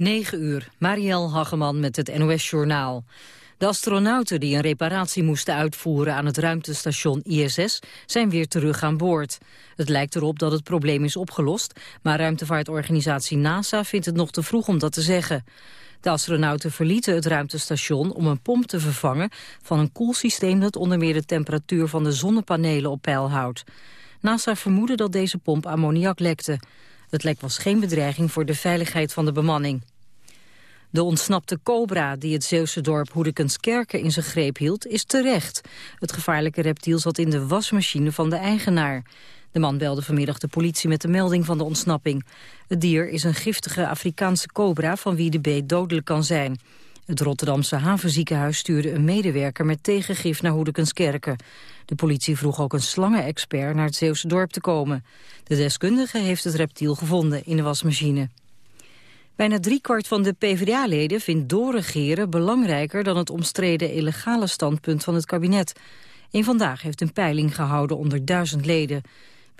9 uur, Marielle Hageman met het NOS-journaal. De astronauten die een reparatie moesten uitvoeren aan het ruimtestation ISS zijn weer terug aan boord. Het lijkt erop dat het probleem is opgelost, maar ruimtevaartorganisatie NASA vindt het nog te vroeg om dat te zeggen. De astronauten verlieten het ruimtestation om een pomp te vervangen van een koelsysteem dat onder meer de temperatuur van de zonnepanelen op peil houdt. NASA vermoedde dat deze pomp ammoniak lekte. Het lek was geen bedreiging voor de veiligheid van de bemanning. De ontsnapte cobra die het Zeeuwse dorp Hoedekenskerken in zijn greep hield, is terecht. Het gevaarlijke reptiel zat in de wasmachine van de eigenaar. De man belde vanmiddag de politie met de melding van de ontsnapping. Het dier is een giftige Afrikaanse cobra van wie de beet dodelijk kan zijn. Het Rotterdamse havenziekenhuis stuurde een medewerker met tegengif naar Hoedekenskerken. De politie vroeg ook een slangenexpert naar het Zeeuwse dorp te komen. De deskundige heeft het reptiel gevonden in de wasmachine. Bijna driekwart van de PvdA-leden vindt doorregeren belangrijker dan het omstreden illegale standpunt van het kabinet. In Vandaag heeft een peiling gehouden onder duizend leden.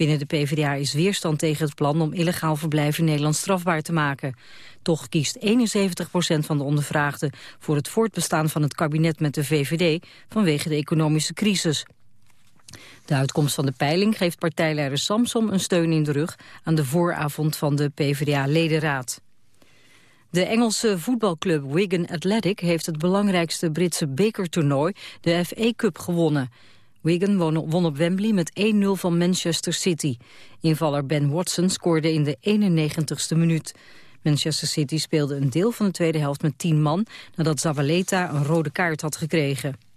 Binnen de PvdA is weerstand tegen het plan om illegaal verblijf in Nederland strafbaar te maken. Toch kiest 71% van de ondervraagden voor het voortbestaan van het kabinet met de VVD vanwege de economische crisis. De uitkomst van de peiling geeft partijleider Samsom een steun in de rug aan de vooravond van de PvdA-ledenraad. De Engelse voetbalclub Wigan Athletic heeft het belangrijkste Britse bekertoernooi, de FA Cup, gewonnen. Wigan won op Wembley met 1-0 van Manchester City. Invaller Ben Watson scoorde in de 91ste minuut. Manchester City speelde een deel van de tweede helft met 10 man... nadat Zavaleta een rode kaart had gekregen.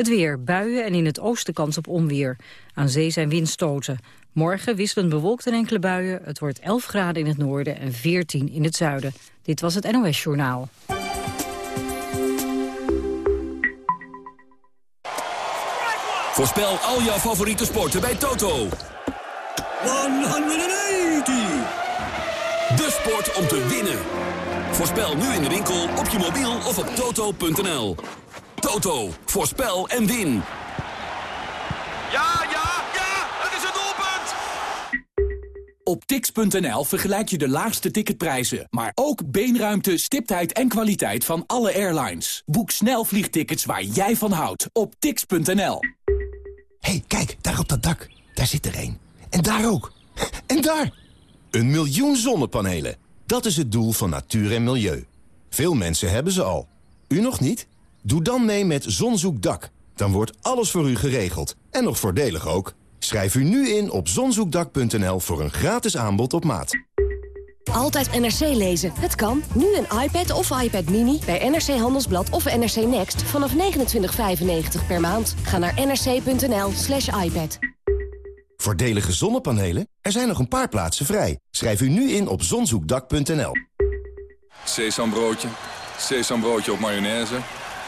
Het weer, buien en in het oosten kans op onweer. Aan zee zijn windstoten. Morgen wisselend bewolkt en enkele buien. Het wordt 11 graden in het noorden en 14 in het zuiden. Dit was het NOS Journaal. Voorspel al jouw favoriete sporten bij Toto. 180! De sport om te winnen. Voorspel nu in de winkel, op je mobiel of op toto.nl. Toto, voorspel en win. Ja, ja, ja, het is het doelpunt! Op tix.nl vergelijk je de laagste ticketprijzen, maar ook beenruimte, stiptheid en kwaliteit van alle airlines. Boek snel vliegtickets waar jij van houdt op tix.nl. hey, kijk, daar op dat dak. Daar zit er een. En daar ook. En daar! Een miljoen zonnepanelen. Dat is het doel van natuur en milieu. Veel mensen hebben ze al. U nog niet? Doe dan mee met Zonzoekdak. Dan wordt alles voor u geregeld. En nog voordelig ook. Schrijf u nu in op zonzoekdak.nl voor een gratis aanbod op maat. Altijd NRC lezen. Het kan. Nu een iPad of iPad Mini bij NRC Handelsblad of NRC Next vanaf 29,95 per maand. Ga naar nrc.nl slash iPad. Voordelige zonnepanelen? Er zijn nog een paar plaatsen vrij. Schrijf u nu in op zonzoekdak.nl. Sesambroodje, sesambroodje op mayonaise,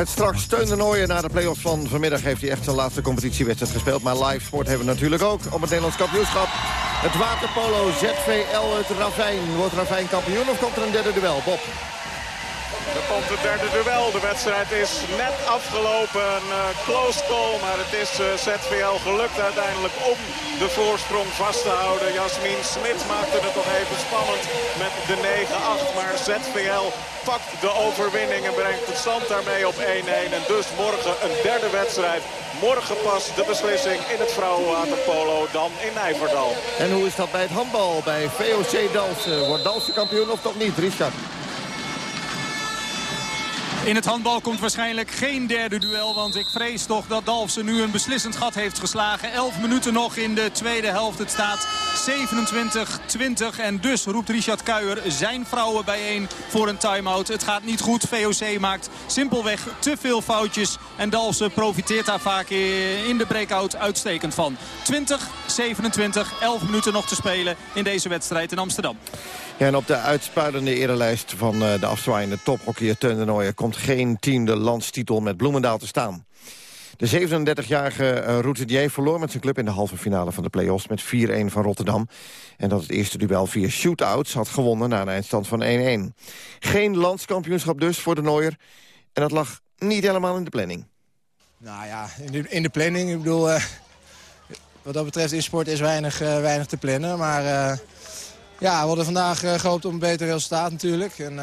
Met straks Steun de Nooijen na de play-offs van vanmiddag... heeft hij echt zijn laatste competitiewedstrijd gespeeld. Maar live sport hebben we natuurlijk ook op het Nederlands kampioenschap. Het waterpolo ZVL het Ravijn. Wordt Ravijn kampioen of komt er een derde duel? Bob. Er komt het derde duel. De wedstrijd is net afgelopen. Een uh, close call, maar het is uh, ZVL gelukt uiteindelijk om de voorsprong vast te houden. Jasmin Smit maakte het toch even spannend met de 9-8. Maar ZVL pakt de overwinning en brengt het stand daarmee op 1-1. En dus morgen een derde wedstrijd. Morgen pas de beslissing in het vrouwenwaterpolo, dan in Nijverdal. En hoe is dat bij het handbal, bij VOC Dalsen? Wordt Dalsen kampioen of toch niet, Richard? In het handbal komt waarschijnlijk geen derde duel. Want ik vrees toch dat Dalfsen nu een beslissend gat heeft geslagen. 11 minuten nog in de tweede helft. Het staat 27-20. En dus roept Richard Kuijer zijn vrouwen bijeen voor een time-out. Het gaat niet goed. VOC maakt simpelweg te veel foutjes. En Dalfsen profiteert daar vaak in de breakout uitstekend van. 20, 27, 11 minuten nog te spelen in deze wedstrijd in Amsterdam. En op de uitspuilende erelijst van eh, de afzwaaiende tophockeyer Teun komt geen team de landstitel met Bloemendaal te staan. De 37-jarige uh, routinier verloor met zijn club in de halve finale van de play-offs met 4-1 van Rotterdam. En dat het eerste duel via shootouts had gewonnen na een eindstand van 1-1. Geen landskampioenschap dus voor de Nooier. En dat lag niet helemaal in de planning. Nou ja, in de, in de planning. Ik bedoel, uh, wat dat betreft in sport is weinig, weinig te plannen. Maar ja, we hadden vandaag gehoopt op een beter resultaat natuurlijk. En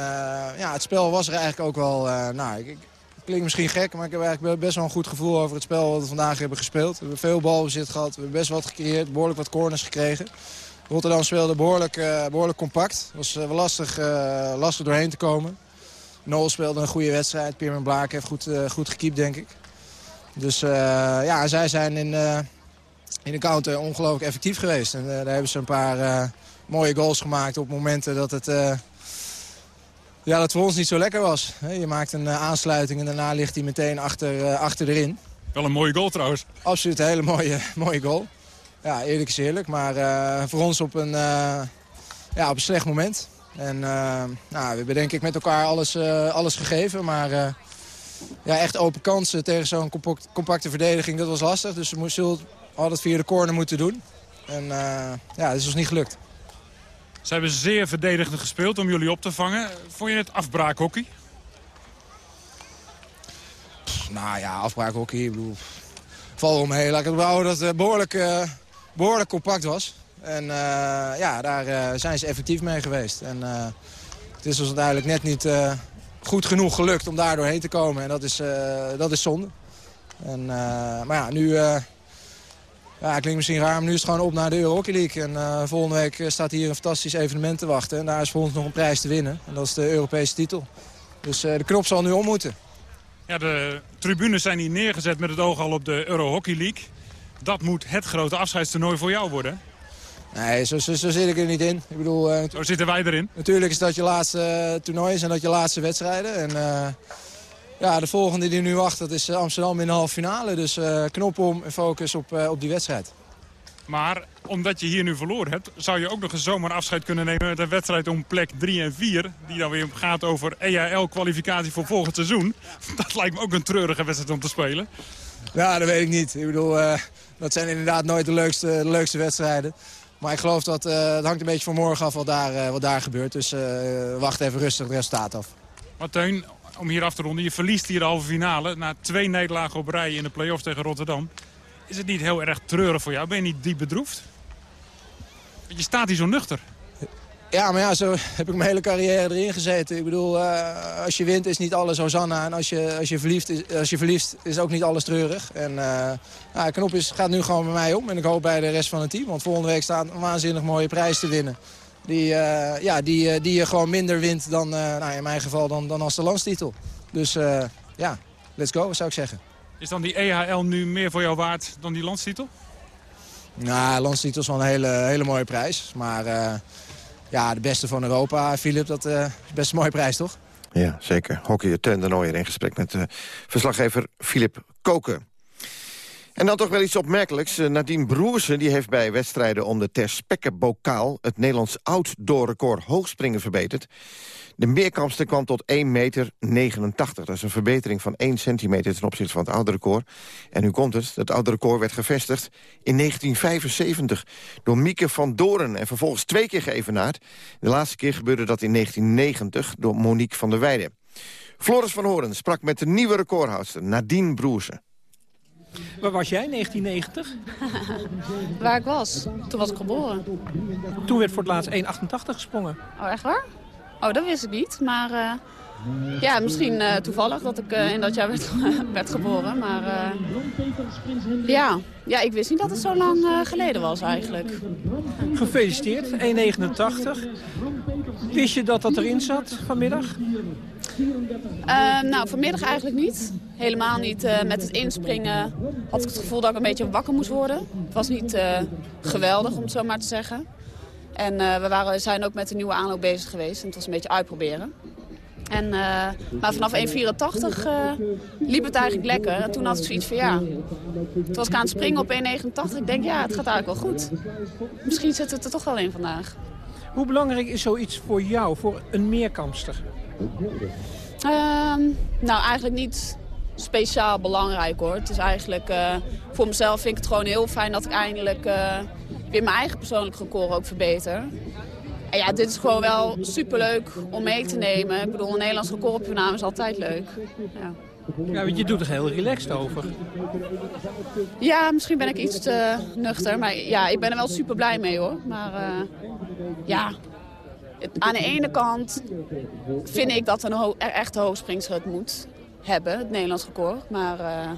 ja, het spel was er eigenlijk ook wel... nou, ik, klinkt misschien gek, maar ik heb eigenlijk best wel een goed gevoel over het spel wat we vandaag hebben gespeeld. We hebben veel balbezit gehad, we hebben best wat gecreëerd, behoorlijk wat corners gekregen. Rotterdam speelde behoorlijk, behoorlijk compact. Het was lastig, lastig doorheen te komen. Nol speelde een goede wedstrijd. Pierman Blaak heeft goed, goed gekiept, denk ik. Dus uh, ja, zij zijn in, uh, in de counter ongelooflijk effectief geweest. En uh, daar hebben ze een paar mooie goals gemaakt op momenten dat het... ja, dat voor ons niet zo lekker was. Je maakt een aansluiting en daarna ligt hij meteen achter, achter erin. Wel een mooie goal trouwens. Absoluut een hele mooie, mooie goal. Ja, eerlijk is eerlijk. Maar voor ons op een, ja, op een slecht moment. En nou, we hebben denk ik met elkaar alles, alles gegeven. Maar ja, echt open kansen tegen zo'n compacte verdediging, dat was lastig. Dus we moesten altijd via de corner moeten doen. En ja, dat is ons niet gelukt. Ze hebben zeer verdedigend gespeeld om jullie op te vangen. Vond je het afbraakhockey? Nou ja, afbraakhockey, ik bedoel... Val omheen, het dat het behoorlijk, uh, behoorlijk compact was. En uh, ja, daar zijn ze effectief mee geweest. En het is ons uiteindelijk net niet goed genoeg gelukt om daar doorheen te komen. En dat is, dat is zonde. En, maar ja, nu... Ja, klinkt misschien raar, maar nu is het gewoon op naar de Euro Hockey League. En volgende week staat hier een fantastisch evenement te wachten. En daar is voor ons nog een prijs te winnen. En dat is de Europese titel. Dus de knop zal nu om moeten. Ja, de tribunes zijn hier neergezet met het oog al op de Euro Hockey League. Dat moet het grote afscheidstoernooi voor jou worden. Nee, zo, zo, zo, zit ik er niet in. Ik bedoel, uh, zo zitten wij erin? Natuurlijk is dat je laatste toernooi is en dat je laatste wedstrijden. En ja, de volgende die nu wacht, dat is Amsterdam in de halve finale. Dus knop om en focus op, op die wedstrijd. Maar omdat je hier nu verloren hebt, zou je ook nog eens zomaar afscheid kunnen nemen met een wedstrijd om plek 3 en 4. Die dan weer gaat over EHL-kwalificatie voor volgend seizoen. Dat lijkt me ook een treurige wedstrijd om te spelen. Ja, dat weet ik niet. Ik bedoel, dat zijn inderdaad nooit de leukste, de leukste wedstrijden. Maar ik geloof dat het hangt een beetje van morgen af wat daar, wat daar gebeurt. Dus wacht even rustig het resultaat af. Martijn, om hier af te ronden. Je verliest hier de halve finale na twee nederlagen op rij in de play-offs tegen Rotterdam. Is het niet heel erg treurig voor jou? Ben je niet diep bedroefd? Je staat hier zo nuchter. Ja, maar ja, zo heb ik mijn hele carrière erin gezeten. Ik bedoel, uh, als je wint is niet alles Hosanna. En als je, als je, verliefd, is, als je verliefd is ook niet alles treurig. En uh, ja, Knop is, gaat nu gewoon met mij om. En ik hoop bij de rest van het team. Want volgende week staat een waanzinnig mooie prijs te winnen. Die, uh, ja, die, die je gewoon minder wint dan, nou, in mijn geval, dan, dan als de landstitel. Dus ja, let's go, zou ik zeggen. Is dan die EHL nu meer voor jou waard dan die landstitel? Nou, landstitel is wel een hele, hele mooie prijs. Maar ja, de beste van Europa, Filip, dat uh, is best een mooie prijs, toch? Ja, zeker. Hockeyer Teun de Nooier in gesprek met uh, verslaggever Filip Koken. En dan toch wel iets opmerkelijks. Uh, Nadine Broersen die heeft bij wedstrijden om de Ter Spekke-bokaal... het Nederlands outdoor-record hoogspringen verbeterd. De meerkampster kwam tot 1,89 meter. Dat is een verbetering van 1 centimeter ten opzichte van het oude record. En nu komt het. Het oude record werd gevestigd in 1975 door Mieke van Doren... en vervolgens twee keer geëvenaard. De laatste keer gebeurde dat in 1990 door Monique van der Weijden. Floris van Horen sprak met de nieuwe recordhoudster Nadine Broersen. Waar was jij in 1990? waar ik was. Toen was ik geboren. Toen werd voor het laatst 1,88 gesprongen. Oh, echt waar? Oh, dat wist ik niet. Maar uh, ja, misschien uh, toevallig dat ik uh, in dat jaar werd, werd geboren. Maar ja. ja, ik wist niet dat het zo lang geleden was eigenlijk. Gefeliciteerd, 1,89. Wist je dat dat erin zat vanmiddag? Uh, nou, vanmiddag eigenlijk niet. Helemaal niet. Uh, met het inspringen had ik het gevoel dat ik een beetje wakker moest worden. Het was niet uh, geweldig, om het zo maar te zeggen. En we waren, zijn ook met de nieuwe aanloop bezig geweest. En het was een beetje uitproberen. En, maar vanaf 1,84 liep het eigenlijk lekker. En toen had ik zoiets van ja. Toen was ik aan het springen op 1,89. Ik denk ja, het gaat eigenlijk wel goed. Misschien zit het er toch wel in vandaag. Hoe belangrijk is zoiets voor jou, voor een meerkampster? Uh, nou, eigenlijk niet speciaal belangrijk hoor. Het is eigenlijk, uh, voor mezelf vind ik het gewoon heel fijn dat ik eindelijk uh, weer mijn eigen persoonlijk record ook verbeter. En ja, dit is gewoon wel superleuk om mee te nemen. Ik bedoel, een Nederlands record op je naam is altijd leuk. Ja. Ja, want je doet er heel relaxed over. Ja, misschien ben ik iets te nuchter. Maar ja, ik ben er wel super blij mee hoor. Maar uh, ja, aan de ene kant vind ik dat een ho er echte hoogspringster het moet hebben, het Nederlands record. Maar uh,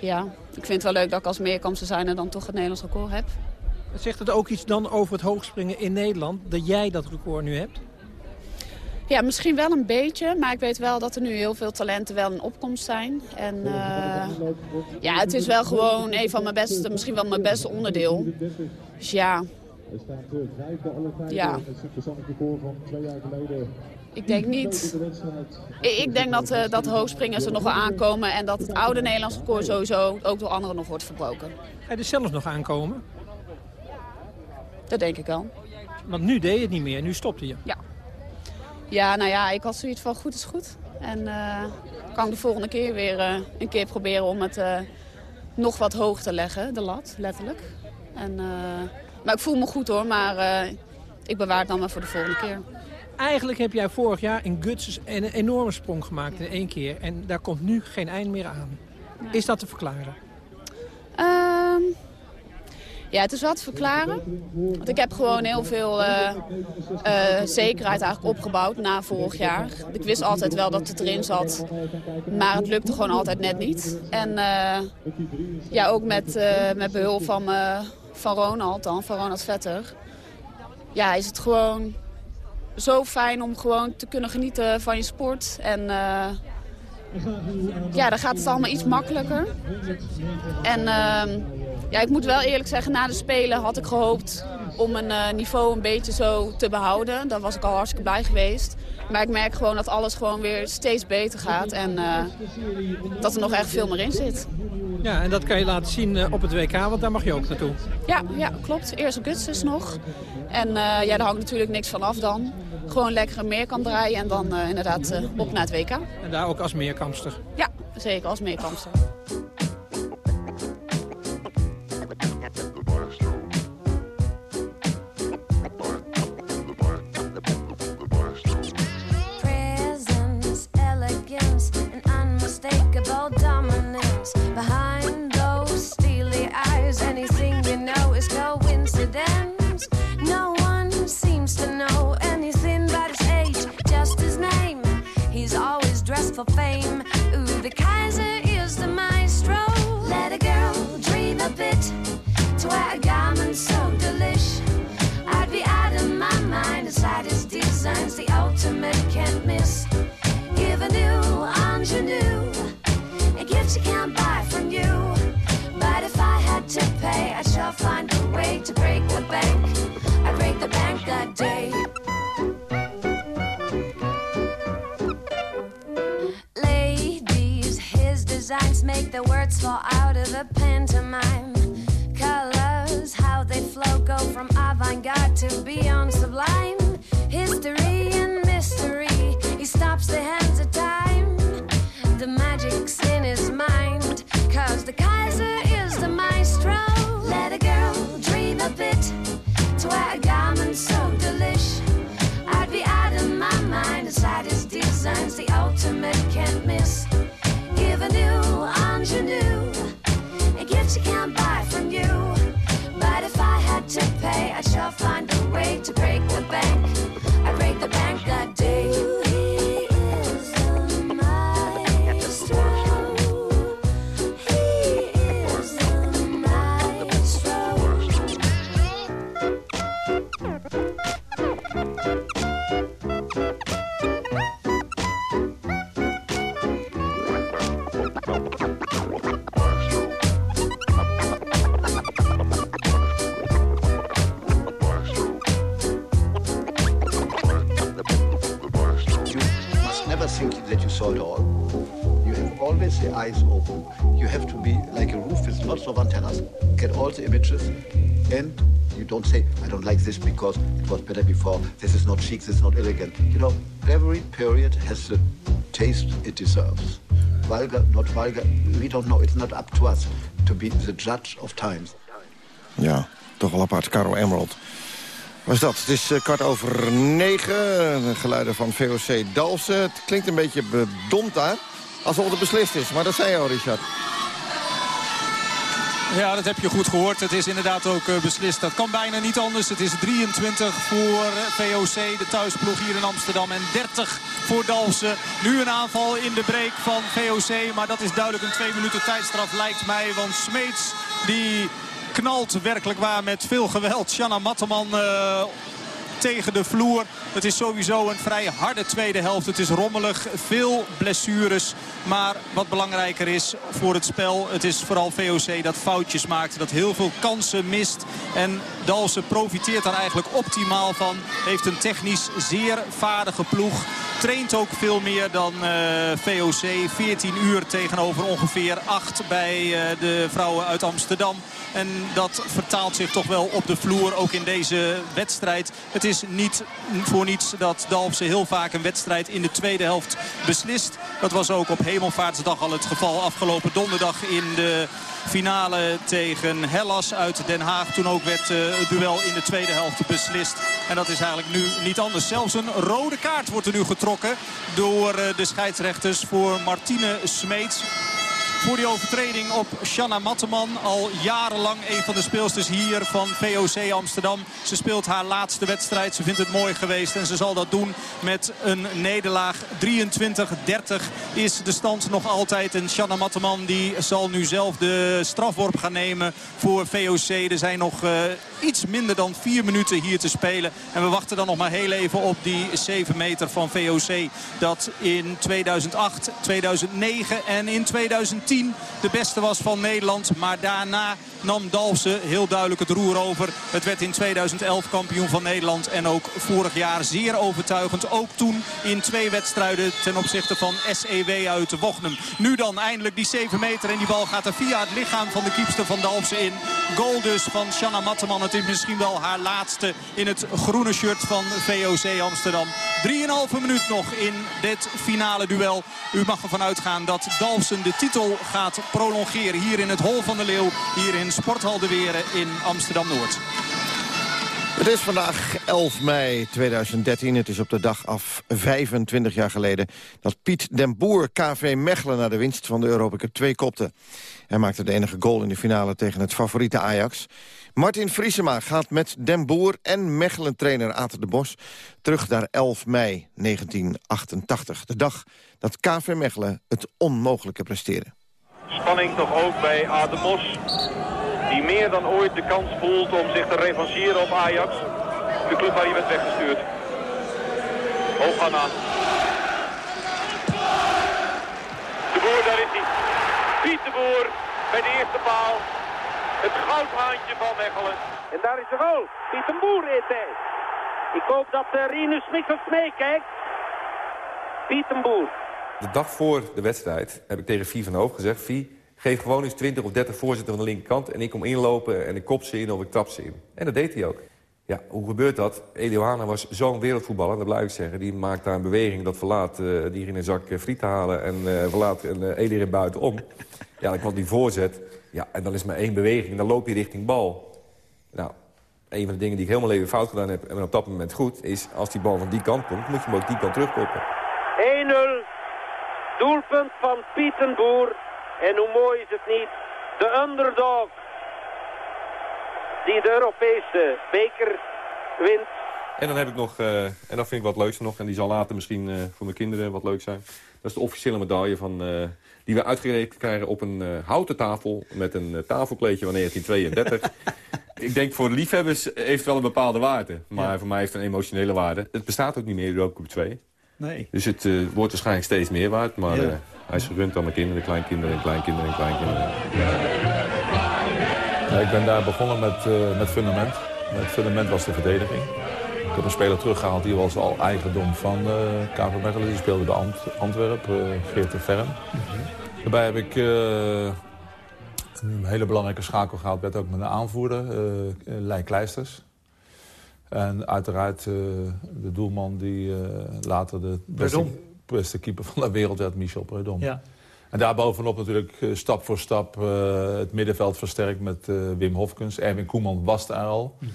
ja, ik vind het wel leuk dat ik als meerkampse zijn dan toch het Nederlands record heb. Zegt het ook iets dan over het hoogspringen in Nederland, dat jij dat record nu hebt? Ja, misschien wel een beetje. Maar ik weet wel dat er nu heel veel talenten wel in opkomst zijn. En uh, ja, het is wel gewoon een van mijn beste, misschien wel mijn beste onderdeel. Dus ja. Ja. Ik denk niet. Ik denk dat, uh, dat de hoogspringers er nog wel aankomen. En dat het oude Nederlands record sowieso ook door anderen nog wordt verbroken. Ga je er zelfs nog aankomen? Dat denk ik wel. Want nu deed je het niet meer, nu stopte je. Ja, ja, nou ja, ik had zoiets van goed is goed. En uh, kan ik de volgende keer weer uh, een keer proberen om het uh, nog wat hoog te leggen, de lat, letterlijk. En, maar ik voel me goed hoor, maar ik bewaar het dan maar voor de volgende keer. Eigenlijk heb jij vorig jaar in Gutses een enorme sprong gemaakt in één keer. En daar komt nu geen eind meer aan. Is dat te verklaren? Ehm, ja, het is wat te verklaren. Want ik heb gewoon heel veel uh, uh, zekerheid eigenlijk opgebouwd na vorig jaar. Ik wist altijd wel dat het erin zat. Maar het lukte gewoon altijd net niet. En uh, ja, ook met, met behulp van, van Ronald dan, van Ronald Vetter. Ja, is het gewoon zo fijn om gewoon te kunnen genieten van je sport. En ja, dan gaat het allemaal iets makkelijker. En ehm, ja, ik moet wel eerlijk zeggen, na de Spelen had ik gehoopt om mijn uh, niveau een beetje zo te behouden. Daar was ik al hartstikke blij geweest. Maar ik merk gewoon dat alles gewoon weer steeds beter gaat en uh, dat er nog echt veel meer in zit. Ja, en dat kan je laten zien uh, op het WK, want daar mag je ook naartoe. Ja, ja klopt. Eerst Guts nog. En ja, daar hangt natuurlijk niks van af dan. Gewoon lekker een meerkamp draaien en dan inderdaad op naar het WK. En daar ook als meerkampster? Ja, zeker als meerkampster. For fame. Ooh, the Kaiser is the maestro. Let a girl dream a bit to wear a garment so delish. I'd be out of my mind inside his designs, the ultimate can't miss. Give a new ingenue, a gift you can't buy from you. But if I had to pay, I shall find a way to break the bank. Words fall out of the pantomime. You can't buy from you. But if I had to pay, I shall find a way to break eyes open. You have to be like a roof with lots of antennas, get all the images, and you don't say, I don't like this because it was better before, this is not chic, this is not elegant. You know, every period has the taste it deserves. Vulgar, not vulgar, we don't know. It's not up to us to be the judge of times. Ja, toch wel apart. Caro Emerald. Was dat? Het is uh, kwart over negen. De geluiden van VOC Dalsen. Het klinkt een beetje bedomd daar. Alsof het beslist is. Maar dat zei je al, Richard. Ja, dat heb je goed gehoord. Het is inderdaad ook uh, beslist. Dat kan bijna niet anders. Het is 23 voor VOC, de thuisploeg hier in Amsterdam. En 30 voor Dalsen. Nu een aanval in de break van VOC. Maar dat is duidelijk een twee minuten tijdstraf lijkt mij. Want Smeets die knalt werkelijk waar met veel geweld. Shanna Matteman uh, tegen de vloer. Het is sowieso een vrij harde tweede helft. Het is rommelig, veel blessures. Maar wat belangrijker is voor het spel... het is vooral VOC dat foutjes maakt. Dat heel veel kansen mist. En Dalsen profiteert daar eigenlijk optimaal van. Heeft een technisch zeer vaardige ploeg. Traint ook veel meer dan uh, VOC. 14 uur tegenover ongeveer 8 bij uh, de vrouwen uit Amsterdam. En dat vertaalt zich toch wel op de vloer, ook in deze wedstrijd. Het is niet voor niets dat Dalfsen heel vaak een wedstrijd in de tweede helft beslist. Dat was ook op Hemelvaartsdag al het geval afgelopen donderdag in de finale tegen Hellas uit Den Haag. Toen ook werd uh, het duel in de tweede helft beslist. En dat is eigenlijk nu niet anders. Zelfs een rode kaart wordt er nu getrokken door uh, de scheidsrechters voor Martine Smeets voor die overtreding op Shanna Matteman. Al jarenlang een van de speelsters hier van VOC Amsterdam. Ze speelt haar laatste wedstrijd. Ze vindt het mooi geweest en ze zal dat doen met een nederlaag. 23-30 is de stand nog altijd. En Shanna Matteman die zal nu zelf de strafworp gaan nemen voor VOC. Er zijn nog uh, iets minder dan vier minuten hier te spelen. En we wachten dan nog maar heel even op die 7 meter van VOC. Dat in 2008, 2009 en in 2010 de beste was van Nederland. Maar daarna nam Dalfsen heel duidelijk het roer over. Het werd in 2011 kampioen van Nederland. En ook vorig jaar zeer overtuigend. Ook toen in twee wedstrijden ten opzichte van SEW uit Wochnum. Nu dan eindelijk die 7 meter. En die bal gaat er via het lichaam van de kiepster van Dalfsen in. Goal dus van Shanna Matteman. Het is misschien wel haar laatste in het groene shirt van VOC Amsterdam. 3,5 minuut nog in dit finale duel. U mag ervan uitgaan dat Dalfsen de titel gaat prolongeren. Hier in het Hol van de Leeuw. Hier in Sporthal de Weren in Amsterdam-Noord. Het is vandaag 11 mei 2013. Het is op de dag af 25 jaar geleden... dat Piet den Boer KV Mechelen naar de winst van de Europa Cup 2 kopte. Hij maakte de enige goal in de finale tegen het favoriete Ajax. Martin Vriesema gaat met Den Boer en Mechelen-trainer Ater de Bos... terug naar 11 mei 1988. De dag dat KV Mechelen het onmogelijke presteerde. Spanning toch ook bij Ademos. Die meer dan ooit de kans voelt om zich te revancheren op Ajax. De club waar hij werd weggestuurd. Hoogana. De Boer, daar is hij. Piet de Boer bij de eerste paal. Het goudhaantje van Mechelen. En daar is de goal. Piet de Boer is hij. Ik hoop dat uh, Rinus Mikkels meekijkt. Piet de Boer. De dag voor de wedstrijd heb ik tegen Vie van Hoofd gezegd... Vie, geef gewoon eens 20 of 30 voorzitter van de linkerkant... en ik kom inlopen en ik kop ze in of ik trap ze in. En dat deed hij ook. Ja, hoe gebeurt dat? Elio was zo'n wereldvoetballer, dat blijf ik zeggen. Die maakt daar een beweging dat verlaat uh, die in een zak friet te halen... en uh, verlaat een uh, Elio buitenom. Ja, ik kwam die voorzet. Ja, en dan is maar één beweging, dan loop je richting bal. Nou, een van de dingen die ik helemaal even fout gedaan heb... en op dat moment goed, is als die bal van die kant komt... moet je hem ook die kant terugkoppen. 1-0. Doelpunt van Pietenboer. En hoe mooi is het niet? De underdog. Die de Europese beker wint. En dan heb ik nog, uh, en dat vind ik wat leuks nog... en die zal later misschien uh, voor mijn kinderen wat leuk zijn. Dat is de officiële medaille van, uh, die we uitgereikt krijgen op een houten tafel... met een tafelkleedje van 1932. ik denk voor de liefhebbers heeft het wel een bepaalde waarde. Maar ja. voor mij heeft het een emotionele waarde. Het bestaat ook niet meer, Europa Cup 2. Nee. Dus het wordt waarschijnlijk steeds meer waard. Maar ja. hij is gerund aan mijn kinderen, kleinkinderen en kleinkinderen en kleinkinderen. Ja, ik ben daar begonnen met, uh, met fundament. Het fundament was de verdediging. Ik heb een speler teruggehaald, die was al eigendom van uh, KV Mechelen. Die speelde bij Ant Antwerpen, uh, Geert de Verm. Daarbij heb ik uh, een hele belangrijke schakel gehad. werd ook met een aanvoerder, uh, Lijn Kleisters. En uiteraard uh, de doelman die later de beste, beste, keeper van de wereld werd, Michel Predom. Ja. En daarbovenop natuurlijk stap voor stap het middenveld versterkt met Wim Hofkens. Erwin Koeman was daar al. Mm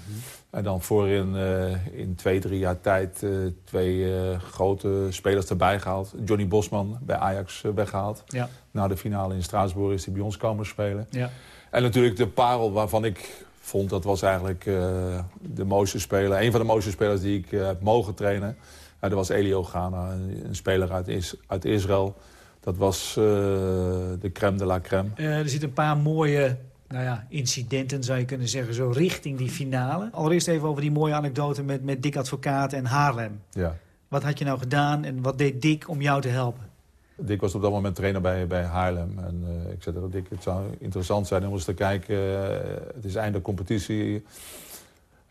en dan voorin uh, in twee, drie jaar tijd twee grote spelers erbij gehaald. Johnny Bosman bij Ajax weggehaald. Ja. Na de finale in Straatsburg is hij bij ons komen spelen. Ja. En natuurlijk de parel waarvan ik vond dat was eigenlijk de mooiste speler. Een van de mooiste spelers die ik heb mogen trainen. dat was Elio Ghana, een, speler uit, is, uit Israël. Dat was de crème de la crème. er zitten een paar mooie nou ja, incidenten, zou je kunnen zeggen, zo richting die finale. Allereerst even over die mooie anekdote met, met Dick Advocaat en Haarlem. Ja. Wat had je nou gedaan en wat deed Dick om jou te helpen? Dick was op dat moment trainer bij, bij Haarlem. En uh, ik zei tegen Dick, het zou interessant zijn om eens te kijken. Uh, het is einde competitie.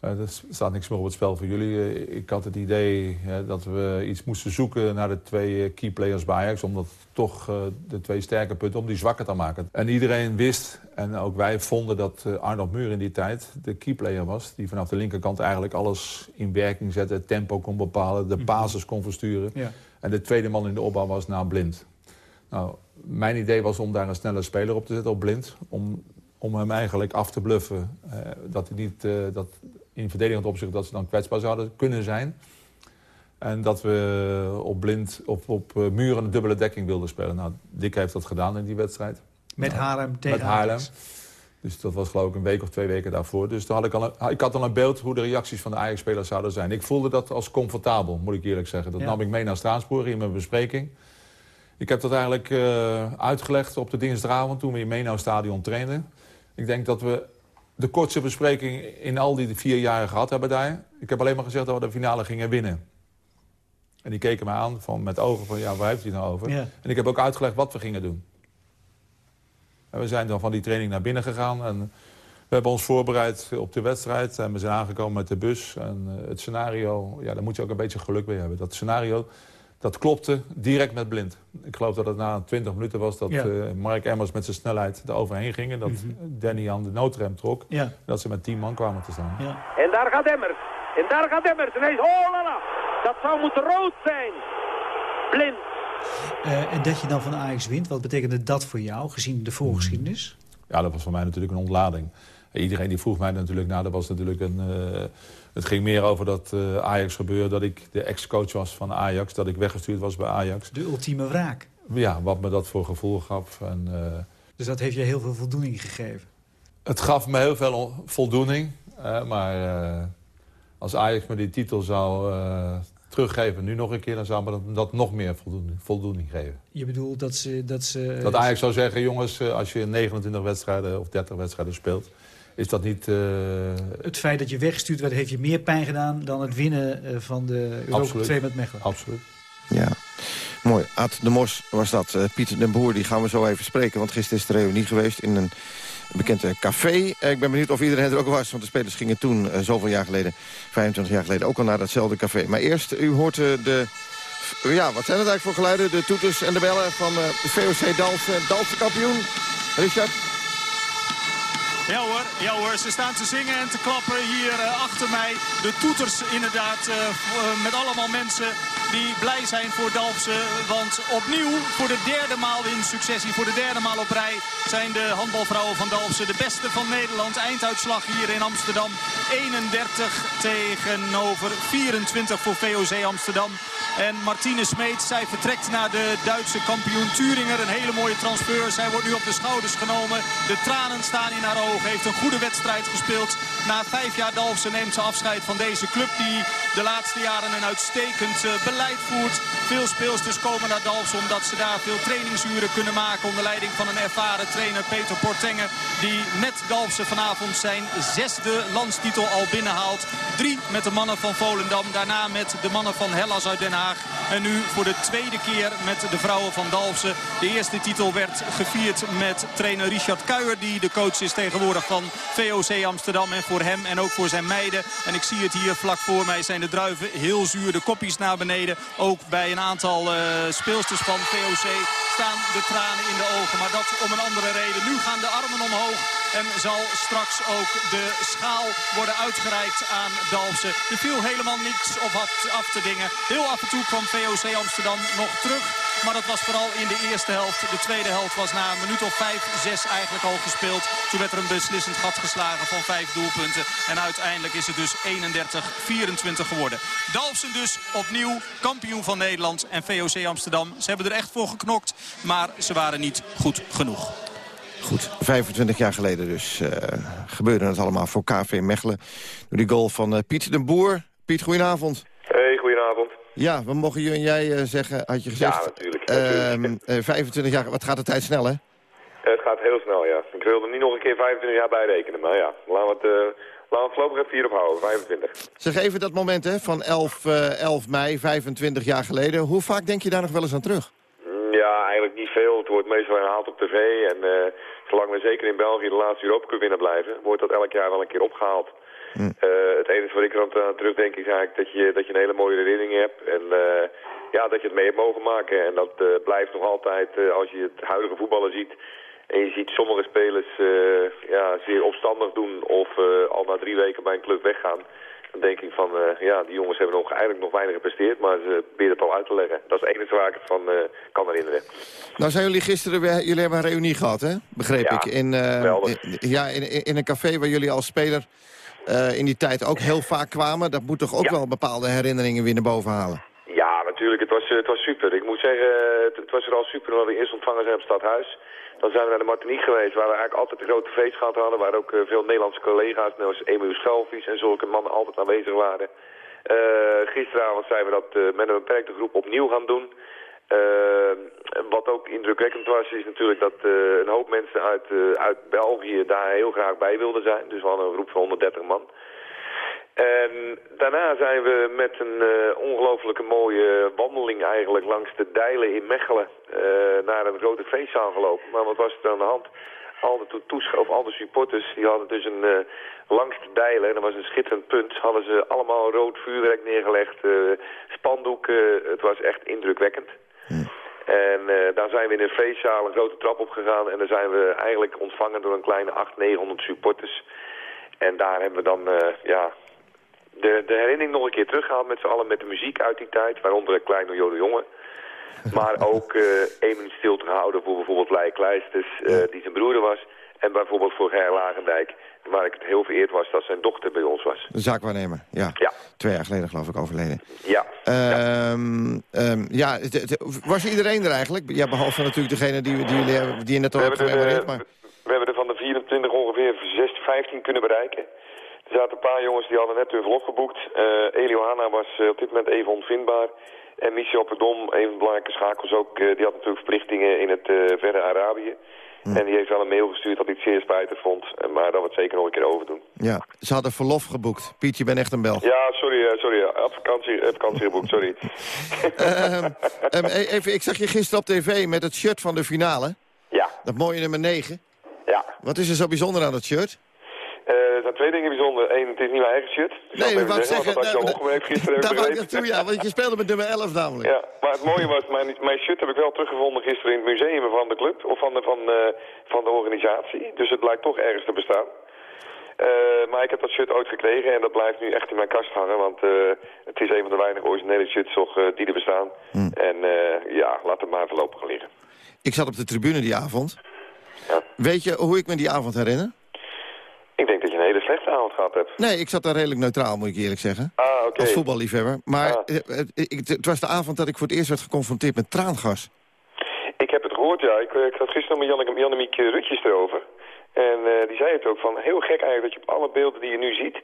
Uh, er staat niks meer op het spel voor jullie. ik had het idee dat we iets moesten zoeken naar de twee key players bij Ajax. Omdat toch de twee sterke punten, om die zwakker te maken. En iedereen wist en ook wij vonden dat Arnold Muur in die tijd de keyplayer was. Die vanaf de linkerkant eigenlijk alles in werking zette. Het tempo kon bepalen, de mhm. basis kon versturen. Ja. En de tweede man in de opbouw was na Blind. Nou, mijn idee was om daar een snelle speler op te zetten, op Blind. Om, om hem eigenlijk af te bluffen. Uh, dat hij niet, uh, dat in verdedigend opzicht dat ze dan kwetsbaar zouden kunnen zijn. En dat we op Blind, op, op Muur een dubbele dekking wilden spelen. Nou, Dick heeft dat gedaan in die wedstrijd. Met Haarlem tegen Met Haarlem. Dus dat was geloof ik een week of twee weken daarvoor. Dus toen had ik, al een, ik had al een beeld hoe de reacties van de Ajax-spelers zouden zijn. Ik voelde dat als comfortabel, moet ik eerlijk zeggen. Dat nam ik mee naar Straatsburg in mijn bespreking. Ik heb dat eigenlijk uh, uitgelegd op de dinsdagavond toen we in Menau Stadion trainden. Ik denk dat we de kortste bespreking in al die vier jaren gehad hebben daar. Ik heb alleen maar gezegd dat we de finale gingen winnen. En die keken me aan van, met ogen van, ja, waar heeft hij nou over? En ik heb ook uitgelegd wat we gingen doen we zijn dan van die training naar binnen gegaan. En we hebben ons voorbereid op de wedstrijd. En we zijn aangekomen met de bus. En eh, het scenario, ja, daar moet je ook een beetje geluk bij hebben. Dat scenario, dat klopte direct met blind. Ik geloof dat het na 20 minuten was dat ja. uh, Mark Emmers met zijn snelheid er overheen ging. En dat mhm. Danny aan de noodrem trok. Ja. Dat ze met 10 man kwamen te staan. Ja. En daar gaat Emmers. En daar gaat Emmers. Ineens, oh lala. Dat zou moeten rood zijn. Blind. Uh, en dat je dan van Ajax wint, wat betekende dat voor jou, gezien de voorgeschiedenis? Ja, dat was voor mij natuurlijk een ontlading. Iedereen die vroeg mij natuurlijk, nou, dat was natuurlijk een... Uh, het ging meer over dat uh, Ajax gebeurde, dat ik de ex-coach was van Ajax, dat ik weggestuurd was bij Ajax. De ultieme wraak. Ja, wat me dat voor gevoel gaf. En, dus dat heeft je heel veel voldoening gegeven? Het gaf me heel veel voldoening, maar als Ajax me die titel zou teruggeven nu nog een keer... dan zou me dat, dat nog meer voldoening, voldoening, geven. Je bedoelt dat ze... Dat, ze, dat Ajax zou zeggen, jongens, eh, als je 29 wedstrijden of 30 wedstrijden speelt... is dat niet... Uh... Het feit dat je weggestuurd werd, heeft je meer pijn gedaan... dan het winnen eh, van de Europa 2 met Mechelen. Absoluut. Ja. Mooi. Aad de Mos was dat. Uh, Pieter den Boer, die gaan we zo even spreken. Want gisteren is de reunie geweest in een bekend café. Eh, ik ben benieuwd of iedereen er ook was, want de spelers gingen toen, uh, zoveel jaar geleden, 25 jaar geleden, ook al naar datzelfde café. Maar eerst, u hoort de, ja, wat zijn het eigenlijk voor geluiden? De toeters en de bellen van de VOC Dalsen, Dalsen kampioen. Richard? Ja hoor, ja hoor, ze staan te zingen en te klappen hier achter mij. De toeters inderdaad, met allemaal mensen die blij zijn voor Dalfsen. Want opnieuw voor de derde maal in successie, voor de derde maal op rij... zijn de handbalvrouwen van Dalfsen de beste van Nederland. Einduitslag hier in Amsterdam. 31 tegenover 24 voor VOC Amsterdam. En Martine Smeet, zij vertrekt naar de Duitse kampioen Thuringer. Een hele mooie transfer. Zij wordt nu op de schouders genomen. De tranen staan in haar ogen. Heeft een goede wedstrijd gespeeld. Na vijf jaar Dalfsen neemt ze afscheid van deze club... die de laatste jaren een uitstekend eh, beleid voert. Veel speelsters komen naar Dalfsen omdat ze daar veel trainingsuren kunnen maken. Onder leiding van een ervaren trainer Peter Portengen. Die met Dalfsen vanavond zijn zesde landstitel al binnenhaalt. Drie met de mannen van Volendam. Daarna met de mannen van Hellas uit Den Haag. En nu voor de tweede keer met de vrouwen van Dalfsen. De eerste titel werd gevierd met trainer Richard Kuijer. Die de coach is tegenwoordig van VOC Amsterdam. En voor hem en ook voor zijn meiden. En ik zie het hier vlak voor mij zijn de druiven heel zuur. De kopjes naar beneden. Ook bij een aantal uh, speelsters van VOC staan de tranen in de ogen. Maar dat om een andere reden. Nu gaan de armen omhoog. En zal straks ook de schaal worden uitgereikt aan Dalfsen. Er viel helemaal niets op af te dingen. Heel af en toe kwam VOC Amsterdam nog terug. Maar dat was vooral in de eerste helft. De tweede helft was na een minuut of vijf, zes eigenlijk al gespeeld. Toen werd er een beslissend gat geslagen van vijf doelpunten. En uiteindelijk is het dus 31-24 geworden. Dalfsen dus opnieuw kampioen van Nederland en VOC Amsterdam. Ze hebben er echt voor geknokt, maar ze waren niet goed genoeg. Goed, 25 jaar geleden dus uh, gebeurde het allemaal voor KV Mechelen. Door die goal van uh, Piet den Boer. Piet, goedenavond. Ja, we mogen je en jij uh, zeggen, had je gezegd. Ja, natuurlijk. natuurlijk. 25 jaar, wat gaat de tijd snel, hè? Het gaat heel snel, ja. Ik wilde er niet nog een keer 25 jaar bij rekenen, maar ja. Laten we het, laten we voorlopig even hierop houden, 25. Zeg even dat moment, hè, van 11, 11 mei, 25 jaar geleden. Hoe vaak denk je daar nog wel eens aan terug? Ja, eigenlijk niet veel. Het wordt meestal herhaald op tv. En uh, zolang we zeker in België de laatste Europa Cup winnaar blijven, wordt dat elk jaar wel een keer opgehaald. Uh, het enige wat ik er aan terugdenk is eigenlijk dat je, dat je een hele mooie herinnering hebt. En uh, ja, dat je het mee hebt mogen maken. En dat blijft nog altijd, als je het huidige voetballen ziet... En je ziet sommige spelers ja, zeer opstandig doen of al na drie weken bij een club weggaan dan denk ik van, uh, ja, die jongens hebben nog, eigenlijk nog weinig gepresteerd, maar ze proberen het al uit te leggen. Dat is het enige waar ik het van uh, kan herinneren. Nou zijn jullie gisteren, jullie hebben een reunie gehad, hè? Begreep ik. In, uh, in, ja, in, in, een café waar jullie als speler in die tijd ook heel vaak kwamen. Dat moet toch ook wel bepaalde herinneringen weer naar boven halen? Ja, natuurlijk. Het was, het was super. Ik moet zeggen, het, het was vooral super omdat we eerst ontvangen zijn op Stadhuis. Dan zijn we naar de Martinique geweest, waar we eigenlijk altijd een grote feest gehad hadden. Waar ook uh, veel Nederlandse collega's, net als Emu Schelvies en zulke mannen altijd aanwezig waren. Uh, gisteravond zijn we dat uh, met een beperkte groep opnieuw gaan doen. Wat ook indrukwekkend was, is natuurlijk dat een hoop mensen uit, uit België daar heel graag bij wilden zijn. Dus we hadden een groep van 130 man. En daarna zijn we met een uh, ongelooflijke mooie wandeling eigenlijk langs de Dijlen in Mechelen naar een grote feestzaal gelopen. Maar wat was er aan de hand? Al de of al de supporters, die hadden dus een, langs de Dijlen, en dat was een schitterend punt, hadden ze allemaal rood vuurwerk neergelegd, spandoeken, het was echt indrukwekkend. En daar zijn we in een feestzaal een grote trap op gegaan en daar zijn we eigenlijk ontvangen door een kleine 800, 900 supporters. En daar hebben we dan, ja, de, de herinnering nog een keer teruggehaald met z'n allen met de muziek uit die tijd. Waaronder een kleine Jode Jongen. Maar ook uh, één minuut stil te houden voor bijvoorbeeld Leij Kleisters, die zijn broer was. En bijvoorbeeld voor Ger Lagendijk, waar ik het heel vereerd was dat zijn dochter bij ons was. De zaakwaarnemer, ja. ja. Twee jaar geleden geloof ik overleden. Ja. Um, um, ja, was iedereen er eigenlijk? Ja, behalve natuurlijk degene die, die, die, die je net al hebt gememoreerd. Maar... We hebben er van de 24 ongeveer 16, 15 kunnen bereiken. Er zaten een paar jongens die hadden net hun vlog geboekt. Uh, Elio Hanna was uh, op dit moment even onvindbaar. En Michel Perdom, een van de belangrijke schakels ook, uh, die had natuurlijk verplichtingen in het verre Arabië. En die heeft wel een mail gestuurd dat hij het zeer spijtig vond. Maar dat we het zeker nog een keer overdoen. Ja, ze hadden verlof geboekt. Piet, je bent echt een bel. Ja, sorry, sorry. Ik vakantie, vakantie geboekt, sorry. um, even, ik zag je gisteren op tv met het shirt van de finale. Ja. Dat mooie nummer 9. Ja. Wat is er zo bijzonder aan dat shirt? Uh, er zijn twee dingen bijzonder. Eén, het is niet mijn eigen shirt. Dus nee, ik wou zeggen, dat je al opgemerkt gisteren Daar wou ik naartoe, ja, want je speelde met nummer 11 namelijk. Ja, maar het mooie was, mijn, mijn shirt heb ik wel teruggevonden gisteren in het museum van de club, of van de, van, uh, van de organisatie. Dus het blijkt toch ergens te bestaan. Uh, maar ik heb dat shirt ooit gekregen en dat blijft nu echt in mijn kast hangen, want het is een van de weinige originele shirts toch, die er bestaan. Hmm. En ja, laat het maar voorlopig liggen. Ik zat op de tribune die avond. Ja. Weet je hoe ik me die avond herinner? Ik denk dat je een hele slechte avond gehad hebt. Nee, ik zat daar redelijk neutraal, moet ik eerlijk zeggen. Ah, oké. Okay. Als voetballiefhebber. Maar ah. het, het, was de avond dat ik voor het eerst werd geconfronteerd met traangas. Ik heb het gehoord, ja. Ik, ik had gisteren met Janneke, Jannemiek Rutjes erover. En uh, die zei het ook van, heel gek eigenlijk dat je op alle beelden die je nu ziet...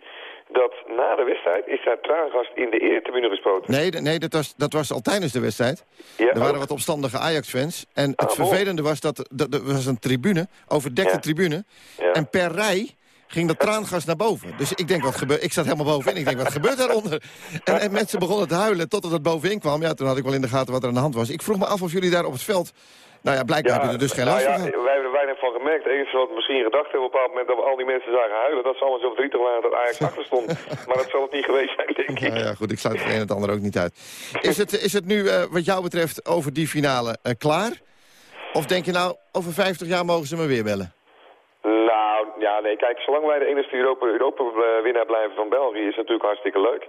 dat na de wedstrijd is daar traangas in de eretribune gespoten. Nee, nee dat, was, dat was al tijdens de wedstrijd. Ja, er waren wat opstandige Ajax-fans. En het Ah, vervelende was dat, dat er was een tribune, overdekte Ja. tribune. Ja. En per rij ging dat traangas naar boven. Dus ik denk, wat gebeurt... Ik zat helemaal bovenin. Ik denk, wat gebeurt daaronder? En, en mensen begonnen te huilen totdat het bovenin kwam. Ja, toen had ik wel in de gaten wat er aan de hand was. Ik vroeg me af of jullie daar op het veld... Nou ja, blijkbaar hebben er dus geen nou last ja, van. gehad. wij hebben er weinig van gemerkt. Enige wat we misschien gedacht hebben op een bepaald moment dat we al die mensen zagen huilen. Dat ze allemaal zo verdrietig waren dat Ajax achter stond. maar dat zal het niet geweest zijn, denk ik. Nou ja, goed, ik sluit het een en het ander ook niet uit. Is het, is het nu, eh, wat jou betreft, over die finale eh, klaar? Of denk je nou, over 50 jaar mogen ze me weer bellen? Ja, nee, kijk, zolang wij de enige Europa-winnaar blijven van België... is natuurlijk hartstikke leuk.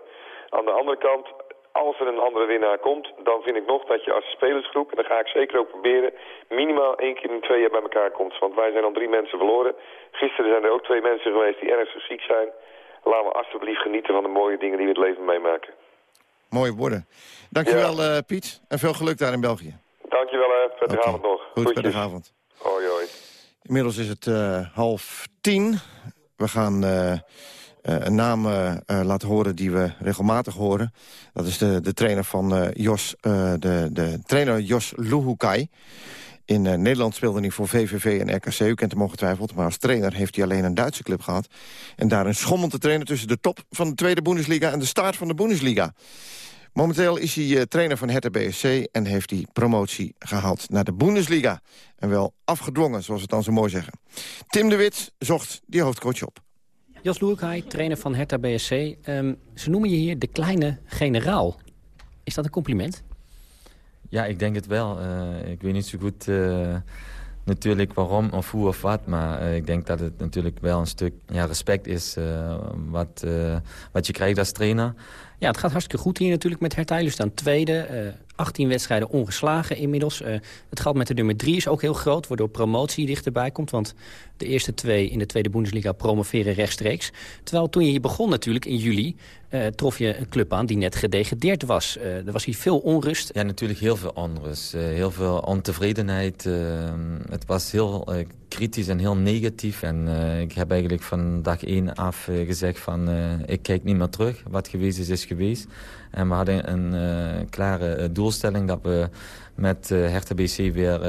Aan de andere kant, als er een andere winnaar komt... dan vind ik nog dat je als spelersgroep, en dat ga ik zeker ook proberen... minimaal één keer in twee jaar bij elkaar komt. Want wij zijn al drie mensen verloren. Gisteren zijn er ook twee mensen geweest die ernstig ziek zijn. Laten we alsjeblieft genieten van de mooie dingen die we het leven meemaken. Mooie woorden. Dankjewel ja. uh, Piet en veel geluk daar in België. Dankjewel, hè. prettige okay. avond nog. Goed, prettige avond. Hoi, hoi. Inmiddels is het uh, half tien. We gaan uh, een naam laten horen die we regelmatig horen. Dat is de, de trainer van Jos, de, de trainer Jos Luhukai. In Nederland speelde hij voor VVV en RKC. U kent hem ongetwijfeld, maar als trainer heeft hij alleen een Duitse club gehad. En daarin schommelt te trainen tussen de top van de tweede Bundesliga... en de start van de Bundesliga. Momenteel is hij uh, trainer van Hertha BSC en heeft hij promotie gehaald naar de Bundesliga. En wel afgedwongen, zoals we het dan zo mooi zeggen. Tim de Wit zocht die hoofdcoach op. Jos Loerkai, trainer van Hertha BSC. Um, ze noemen je hier de kleine generaal. Is dat een compliment? Ja, ik denk het wel. Uh, ik weet niet zo goed uh, natuurlijk waarom of hoe of wat. Maar uh, ik denk dat het natuurlijk wel een stuk ja, respect is wat, wat je krijgt als trainer. Ja, het gaat hartstikke goed hier natuurlijk met Hertha. Jullie staan tweede. 18 wedstrijden ongeslagen inmiddels. Uh, het gat met de nummer 3 is ook heel groot, waardoor promotie dichterbij komt. Want de eerste twee in de tweede Bundesliga promoveren rechtstreeks. Terwijl toen je hier begon natuurlijk in juli... Uh, trof je een club aan die net gedegradeerd was. Uh, er was hier veel onrust. Ja, natuurlijk heel veel onrust. heel veel ontevredenheid. het was heel kritisch en heel negatief. En ik heb eigenlijk van dag één af gezegd van... ik kijk niet meer terug. Wat geweest is, is geweest. En we hadden een uh, klare uh, doelstelling dat we met uh, Hertha BC weer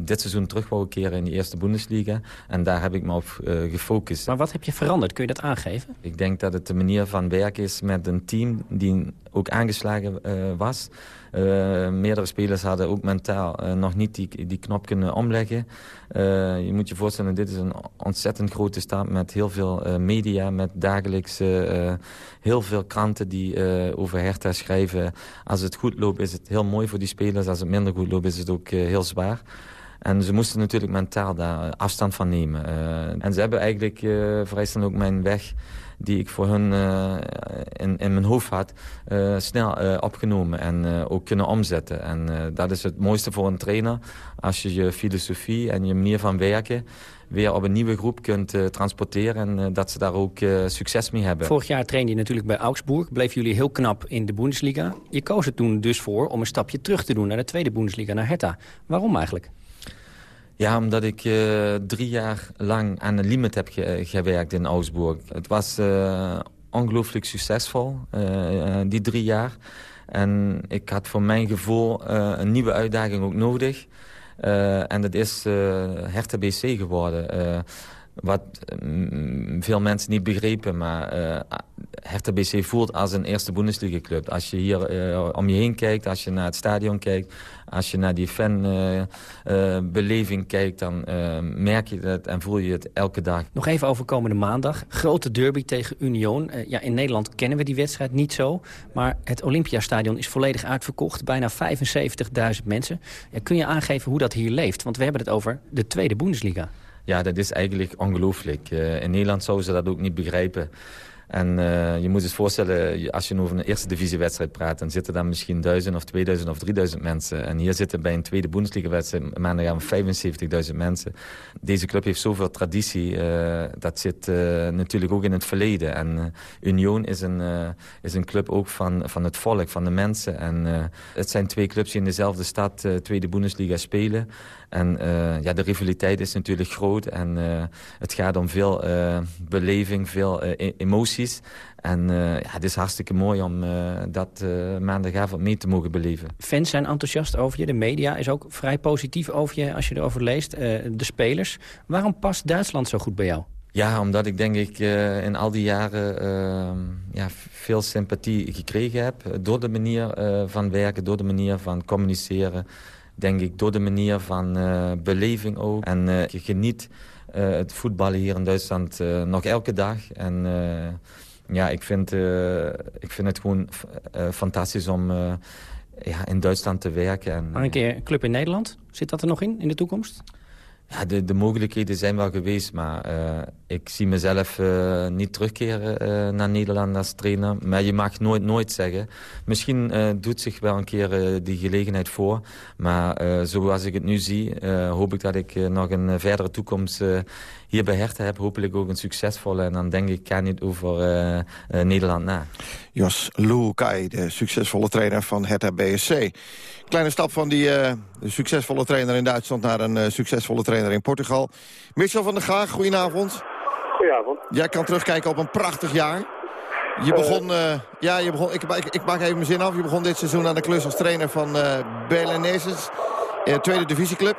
dit seizoen terug wouden keren in de eerste Bundesliga. En daar heb ik me op gefocust. Maar wat heb je veranderd? Kun je dat aangeven? Ik denk dat het de manier van werken is met een team die ook aangeslagen was. Uh, meerdere spelers hadden ook mentaal uh, nog niet die, die knop kunnen omleggen. Je moet je voorstellen, dit is een ontzettend grote stad met heel veel media, met dagelijks heel veel kranten die over Hertha schrijven. Als het goed loopt is het heel mooi voor die spelers, als het minder goed loopt is het ook heel zwaar. En ze moesten natuurlijk mentaal daar afstand van nemen. en ze hebben eigenlijk vrij snel ook mijn weg die ik voor hun uh, in, in mijn hoofd had, uh, snel uh, opgenomen en ook kunnen omzetten. En dat is het mooiste voor een trainer, als je je filosofie en je manier van werken weer op een nieuwe groep kunt transporteren en dat ze daar ook succes mee hebben. Vorig jaar trainde je natuurlijk bij Augsburg, bleven jullie heel knap in de Bundesliga. Je koos er toen dus voor om een stapje terug te doen naar de tweede Bundesliga, naar Hertha. Waarom eigenlijk? Ja, omdat ik uh, drie jaar lang aan de limit heb ge gewerkt in Augsburg. Het was uh, ongelooflijk succesvol, uh, die drie jaar. En ik had voor mijn gevoel een nieuwe uitdaging ook nodig. en dat is Hertha BC geworden. Wat mm, veel mensen niet begrepen, maar Hertha BC voelt als een eerste Bundesliga club. Als je hier om je heen kijkt, als je naar het stadion kijkt, als je naar die fanbeleving uh, kijkt, dan merk je dat en voel je het elke dag. Nog even over komende maandag. Grote derby tegen Union. ja, in Nederland kennen we die wedstrijd niet zo, maar het Olympiastadion is volledig uitverkocht. Bijna 75.000 mensen. Ja, kun je aangeven hoe dat hier leeft? Want we hebben het over de tweede Bundesliga. Ja, dat is eigenlijk ongelooflijk. In Nederland zouden ze dat ook niet begrijpen. En uh, je moet je voorstellen, als je over een eerste divisiewedstrijd praat... dan zitten daar misschien duizend of 2000 of 3000 mensen. En hier zitten bij een tweede Bundesliga-wedstrijd maandagavond 75.000 mensen. Deze club heeft zoveel traditie. Uh, dat zit uh, natuurlijk ook in het verleden. En Union is een, is een club ook van, van het volk, van de mensen. En het zijn twee clubs die in dezelfde stad tweede Bundesliga spelen. En uh, ja, de rivaliteit is natuurlijk groot en uh, het gaat om veel uh, beleving, veel emoties. En ja, het is hartstikke mooi om dat maandagavond mee te mogen beleven. Fans zijn enthousiast over je, de media is ook vrij positief over je als je erover leest. de spelers. Waarom past Duitsland zo goed bij jou? Ja, omdat ik denk ik uh, in al die jaren uh, ja, veel sympathie gekregen heb. Door de manier uh, van werken, door de manier van communiceren denk ik, door de manier van uh, beleving ook. En je geniet uh, het voetballen hier in Duitsland nog elke dag. En ja, ik vind, ik vind het gewoon fantastisch om ja, in Duitsland te werken. En, maar een keer club in Nederland, zit dat er nog in, in de toekomst? De, de mogelijkheden zijn wel geweest, maar uh, ik zie mezelf uh, niet terugkeren uh, naar Nederland als trainer. Maar je mag nooit, nooit zeggen. Misschien doet zich wel een keer die gelegenheid voor. Maar zoals ik het nu zie, hoop ik dat ik nog een verdere toekomst hier bij heb. Hopelijk ook een succesvolle. En dan denk ik, kan niet over Nederland na. Jos Lukai, de succesvolle trainer van Hertha BSC. Kleine stap van die uh, succesvolle trainer in Duitsland naar een uh, succesvolle trainer in Portugal. Michel van der Gaag, goedenavond. Goedenavond. Jij kan terugkijken op een prachtig jaar. Je Eh. begon, uh, ja, je begon ik, ik, ik, maak even mijn zin af. Je begon dit seizoen aan de klus als trainer van uh, Belenenses. tweede divisieclub.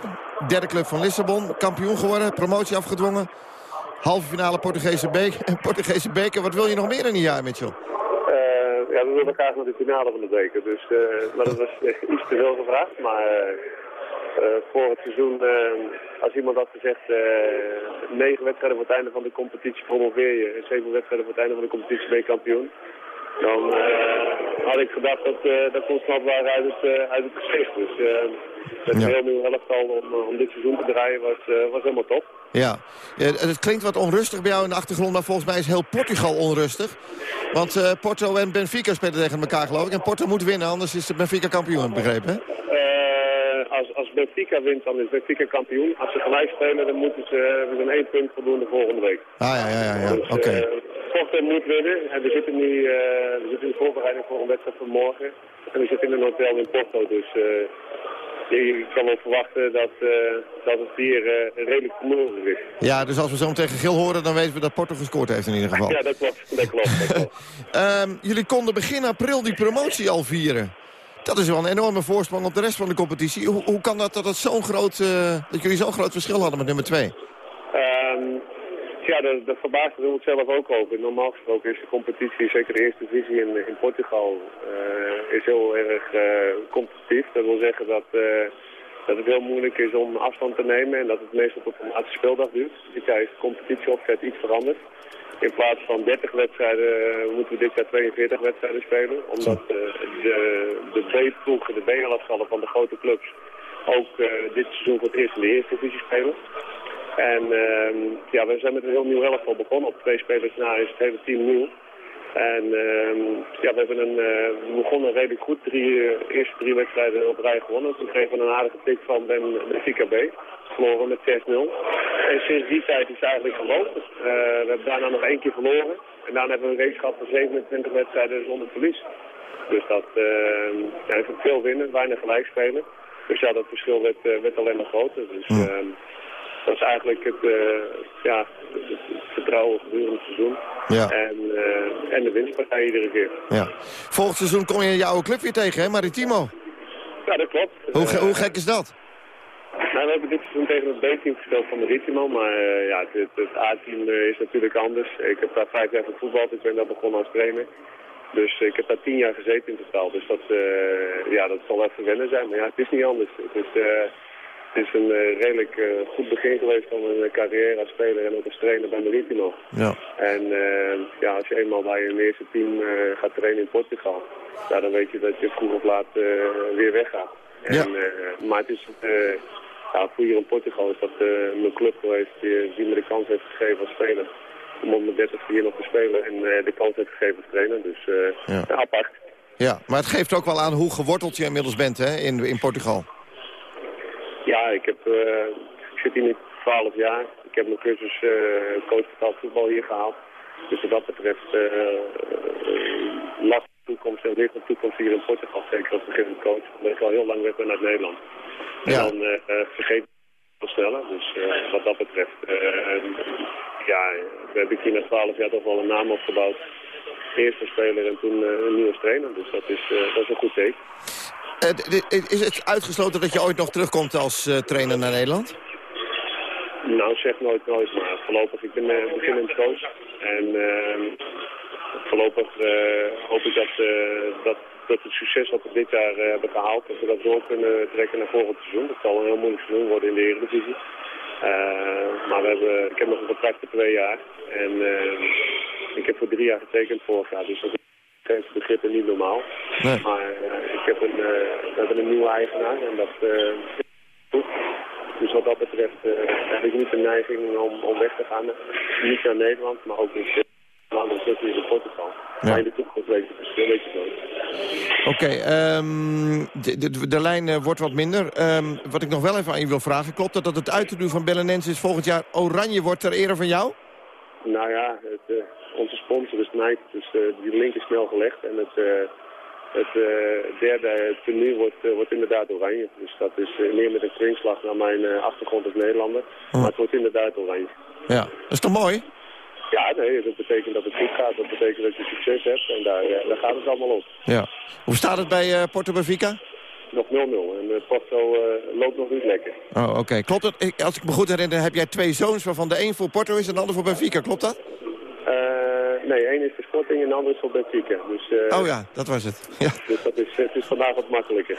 Derde club van Lissabon. Kampioen geworden, promotie afgedwongen. Halve finale Portugese, beker, Portugese beker. Wat wil je nog meer in een jaar, Mitchell? ja, we willen graag naar de finale van de beker. Dus, uh, dat was uh, iets te veel gevraagd. Maar uh, voor het seizoen, als iemand had gezegd... negen wedstrijden voor het einde van de competitie promoveer je... en zeven wedstrijden voor het einde van de competitie ben je kampioen... dan had ik gedacht dat dat constant waren uit het, uit het gezicht. Dus met een heel nieuw elftal om, om dit seizoen te draaien was, was helemaal top. Ja, het klinkt wat onrustig bij jou in de achtergrond, maar volgens mij is heel Portugal onrustig. Want Porto en Benfica spelen tegen elkaar, geloof ik. En Porto moet winnen, anders is de Benfica kampioen, begrepen, hè? Benfica wint, dan is Benfica kampioen. Als ze gelijk spelen, dan moeten ze we zijn één punt voldoen de volgende week. Ah, ja, ja, ja. ja. Dus, oké. Okay. Uh, Porto moet winnen. En we zitten nu we zitten in de voorbereiding voor een wedstrijd van morgen. En we zitten in een hotel in Porto, dus... Je kan wel verwachten dat, uh, dat het hier uh, redelijk vermogen is. Ja, dus als we zo tegen Gil horen, dan weten we dat Porto gescoord heeft in ieder geval. Ja, dat klopt. Dat klopt, dat klopt. um, jullie konden begin april die promotie al vieren. Dat is wel een enorme voorsprong op de rest van de competitie. Hoe, hoe kan dat dat, het zo'n groot, uh, dat jullie zo'n groot verschil hadden met nummer 2? Um, ja, dat, dat verbaasde we zelf ook over. Normaal gesproken is de competitie, zeker de eerste divisie in, in Portugal, uh, is heel erg uh, competitief. Dat wil zeggen dat, dat het heel moeilijk is om afstand te nemen en dat het meestal tot een laatste speeldag duurt. Dit jaar is de competitieopzet iets veranderd. In plaats van 30 wedstrijden moeten we dit jaar 42 wedstrijden spelen. Omdat de, de B-ploegen, de B-elftallen van de grote clubs ook dit seizoen voor het eerst in de eerste divisie spelen. En uh, ja, we zijn met een heel nieuw elftal begonnen. Op twee spelers na is het hele team nieuw. En uh, ja, we, hebben een, uh, we begonnen redelijk goed. Drie, uh, eerste drie wedstrijden op rij gewonnen. Toen kregen we een aardige tik van Ben, Benfica B. Verloren met 6-0. En sinds die tijd is het eigenlijk gelopen. we hebben daarna nog één keer verloren. En daarna hebben we een race gehad van 27 wedstrijden zonder verlies. Dus dat uh, ja, veel winnen, weinig gelijk spelen. Dus ja, dat verschil werd, werd alleen maar groter. Dus, uh, dat is eigenlijk het, uh, ja, het, vertrouwen gedurende het seizoen. Ja. En, en de winstpartij iedere keer. Ja. Volgend seizoen kom je jouw oude club weer tegen, hè, Maritimo? Ja, dat klopt. Hoe, hoe gek is dat? Nou, we hebben dit seizoen tegen het B-team gespeeld van Maritimo, maar uh, ja, het, het A-team is natuurlijk anders. Ik heb daar vijf jaar gevoetbald, ik ben daar begonnen als trainer. Dus ik heb daar tien jaar gezeten in totaal. Dus dat, ja, dat zal even wennen zijn, maar ja, het is niet anders. Het is, het is een uh, redelijk uh, goed begin geweest van een carrière als speler en ook als trainer bij Maritimo. Ja. En uh, ja, als je eenmaal bij een eerste team gaat trainen in Portugal, ja, dan weet je dat je vroeg of laat weer weggaat. Ja. En, maar het is, ja, voor hier in Portugal is dat mijn club geweest die, die me de kans heeft gegeven als speler. Om op mijn 30 hier nog te spelen en de kans heeft gegeven als trainer. Dus ja. ja, apart. Ja, maar het geeft ook wel aan hoe geworteld je inmiddels bent hè, in, in Portugal. Ja, ik, heb, uh, ik zit hier nu 12 jaar. Ik heb mijn cursus uh, coach betaald voetbal hier gehaald. Dus wat dat betreft uh, lastig toekomst en licht de toekomst hier in Portugal. Zeker als beginnend coach. Omdat ik al heel lang weg ben uit Nederland. En ja. dan vergeet ik het sneller. Dus wat dat betreft, ja, heb ik hier na 12 jaar toch wel een naam opgebouwd. Eerst als speler en toen een nieuwe trainer. Dus dat is, dat is een goed teken. Is het uitgesloten dat je ooit nog terugkomt als trainer naar Nederland? Nou, zeg nooit nooit, maar voorlopig, ik ben uh, beginnend coach. En voorlopig hoop ik dat, dat, dat het succes wat we dit jaar hebben gehaald, dat we dat door kunnen trekken naar volgend seizoen. Dat zal een heel moeilijk seizoen worden in de Eredivisie. maar we hebben, ik heb nog een contract voor twee jaar. En ik heb voor drie jaar getekend vorig jaar, dus dat is begrippen niet normaal. Nee. Maar ik heb een, we hebben een nieuwe eigenaar en dat goed. Dus wat dat betreft heb ik niet de neiging om, om weg te gaan. Niet naar Nederland, maar ook niet in Portugal. Ja. Maar in de toekomst weet het weet je nooit. Oké, ehm, de, de, de lijn eh, wordt wat minder. Ehm, wat ik nog wel even aan je wil vragen. Klopt het dat het uiterdoen van Belenenses volgend jaar oranje wordt ter ere van jou? Nou ja, het, eh, onze sponsor is Nike, dus eh, die link is snel gelegd. En het, het derde tenue wordt, wordt inderdaad oranje. Dus dat is meer met een kringslag naar mijn achtergrond als Nederlander. Maar het wordt inderdaad oranje. Ja, dat is toch mooi? Ja, nee, dat betekent dat het goed gaat. Dat betekent dat je succes hebt. En daar, eh, daar gaat het allemaal om. Ja. Hoe staat het bij eh, Porto Benfica? Nog 0-0. En eh, Porto loopt nog niet lekker. Oh, oké. Klopt het? Ik- Als ik me goed herinner, heb jij twee zoons waarvan de een voor Porto is en de ander voor Benfica. Klopt dat? Nee, één is voor Sporting en de ander is voor Benfica. Dus, eh, Oh ja, dat was het. Ja. Dus dat is, het is vandaag wat makkelijker.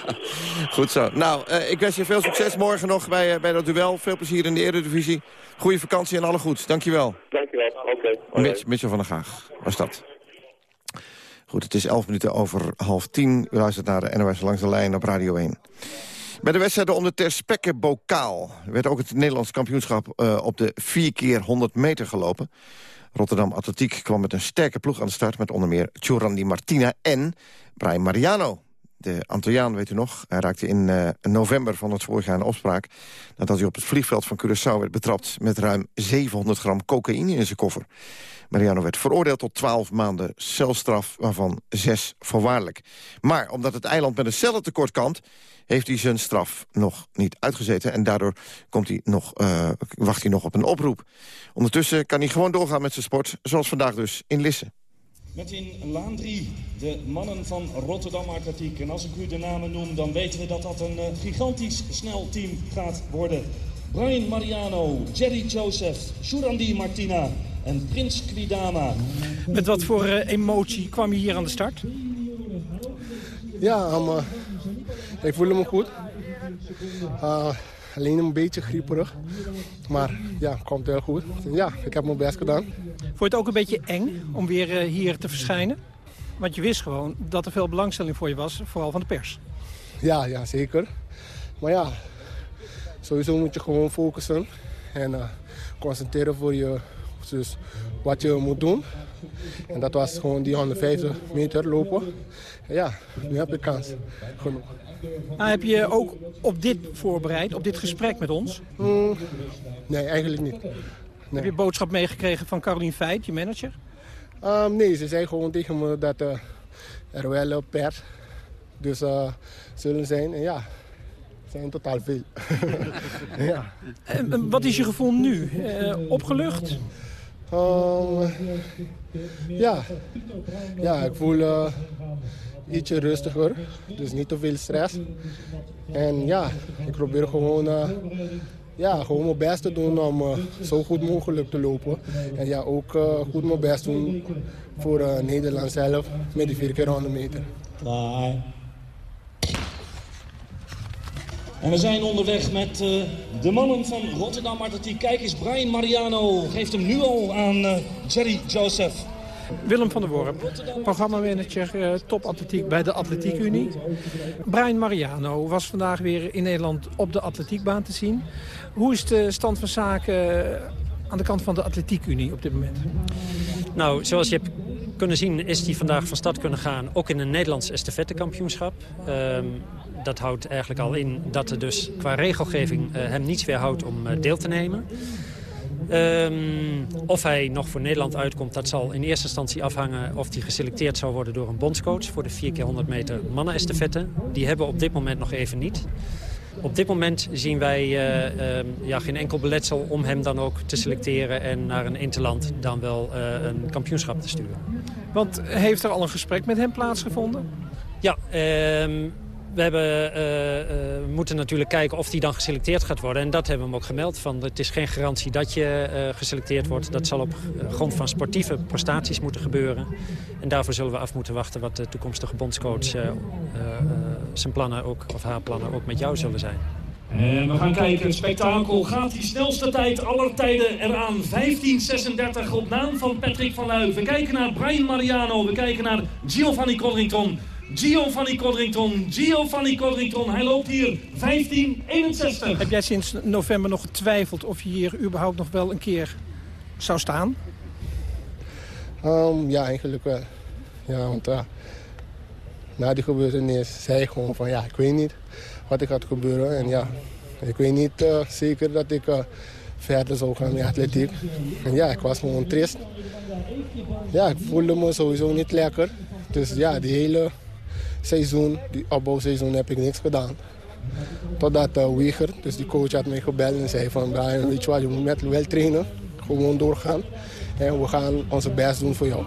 Goed zo. Nou, eh, ik wens je veel succes morgen nog bij, eh, bij dat duel. Veel plezier in de Eredivisie. Goede vakantie en alle goeds. Dankjewel. Dankjewel. Oké. Mitch, Mitchell van der Gaag was dat. Goed, het is 11 minuten over half tien. U luistert naar de NOS Langs de Lijn op Radio 1. Bij de wedstrijden om de Ter Spekke Bokaal... werd ook het Nederlands kampioenschap op de 4 keer 100 meter gelopen. Rotterdam Atletiek kwam met een sterke ploeg aan de start... met onder meer Giorandi Martina en Brian Mariano. De Antilliaan, weet u nog, hij raakte in eh, november van het vorig jaar opspraak... nadat hij op het vliegveld van Curaçao werd betrapt... met ruim 700 gram cocaïne in zijn koffer. Mariano werd veroordeeld tot 12 maanden celstraf, waarvan 6 voorwaardelijk. Maar omdat het eiland met een cellentekort kampt... heeft hij zijn straf nog niet uitgezeten... en daardoor komt hij nog, eh, wacht hij nog op een oproep. Ondertussen kan hij gewoon doorgaan met zijn sport... zoals vandaag dus in Lisse. Met in laan 3 de mannen van Rotterdam Atletiek. En als ik u de namen noem, dan weten we dat dat een eh, gigantisch snel team gaat worden. Brian Mariano, Jerry Joseph, Shurandi Martina en Prins Kwidama. Met wat voor eh, emotie kwam je hier aan de start? Ja, maar ik voel me goed. Uh, alleen een beetje grieperig. Maar ja, komt heel goed. Ja, ik heb mijn best gedaan. Vond je het ook een beetje eng om weer eh, hier te verschijnen? Want je wist gewoon dat er veel belangstelling voor je was, vooral van de pers. Ja, ja, zeker. Maar ja, sowieso moet je gewoon focussen. En uh, concentreren voor je, dus wat je moet doen. En dat was gewoon die 150 meter lopen. Ja, nu heb ik kans. Genoeg. Ah, heb je ook op dit voorbereid, op dit gesprek met ons? Mm, nee, eigenlijk niet. Heb je boodschap meegekregen van Carolien Feit, je manager? Um, nee, ze zei gewoon tegen me dat uh, er wel pers dus, uh, zullen zijn. En ja, het zijn totaal veel. ja. En, wat is je gevoel nu? opgelucht? Um, ja. ja, ik voel ietsje rustiger. Dus niet te veel stress. En ja, ik probeer gewoon, uh, ja, gewoon mijn best te doen om uh, zo goed mogelijk te lopen. En ja, ook uh, goed mijn best doen voor Nederland zelf met die 4 keer 100 meter. Bye. En we zijn onderweg met de mannen van Rotterdam Atletiek. Kijk eens, Brian Mariano geeft hem nu al aan Jerry Joseph. Willem van der Worp, programmamanager uh, topatletiek bij de Atletiek Unie. Brian Mariano was vandaag weer in Nederland op de atletiekbaan te zien. Hoe is de stand van zaken aan de kant van de Atletiek Unie op dit moment? Nou, zoals je hebt kunnen zien is hij vandaag van start kunnen gaan. Ook in een Nederlands estafettekampioenschap. Um, dat houdt eigenlijk al in dat er dus qua regelgeving uh, hem niets weerhoudt om deel te nemen. Um, of hij nog voor Nederland uitkomt, dat zal in eerste instantie afhangen of hij geselecteerd zou worden door een bondscoach voor de 4 keer 100 meter mannen-estafette. Die hebben we op dit moment nog even niet. Op dit moment zien wij uh, uh, ja, geen enkel beletsel om hem dan ook te selecteren en naar een interland dan wel uh, een kampioenschap te sturen. Want heeft er al een gesprek met hem plaatsgevonden? Ja, ehm, we hebben, uh, uh, moeten natuurlijk kijken of die dan geselecteerd gaat worden. En dat hebben we hem ook gemeld. Van, het is geen garantie dat je uh, geselecteerd wordt. Dat zal op grond van sportieve prestaties moeten gebeuren. En daarvoor zullen we af moeten wachten wat de toekomstige bondscoach zijn plannen ook, of haar plannen ook met jou zullen zijn. En we gaan kijken, spektakel gaat die snelste tijd aller tijden eraan. 15.36 op naam van Patrick van Luij. We kijken naar Brian Mariano, we kijken naar Giovanni Codrington. Giovanni Codrington, Giovanni Codrington, hij loopt hier 15.61. Heb jij sinds november nog getwijfeld of je hier überhaupt nog wel een keer zou staan? Um, ja, eigenlijk wel. Ja, want uh, na die gebeurtenis zei ik gewoon van ja, ik weet niet wat er gaat gebeuren. En ja, ik weet niet uh, zeker dat ik uh, verder zou gaan met atletiek. En ja, ik was gewoon trist. Ja, ik voelde me sowieso niet lekker. Dus ja, die hele seizoen, die opbouwseizoen, heb ik niks gedaan. Totdat uh, Wieger, dus die coach, had mij gebeld en zei van... Brian, weet je je moet met wel trainen. Gewoon doorgaan. En we gaan onze best doen voor jou.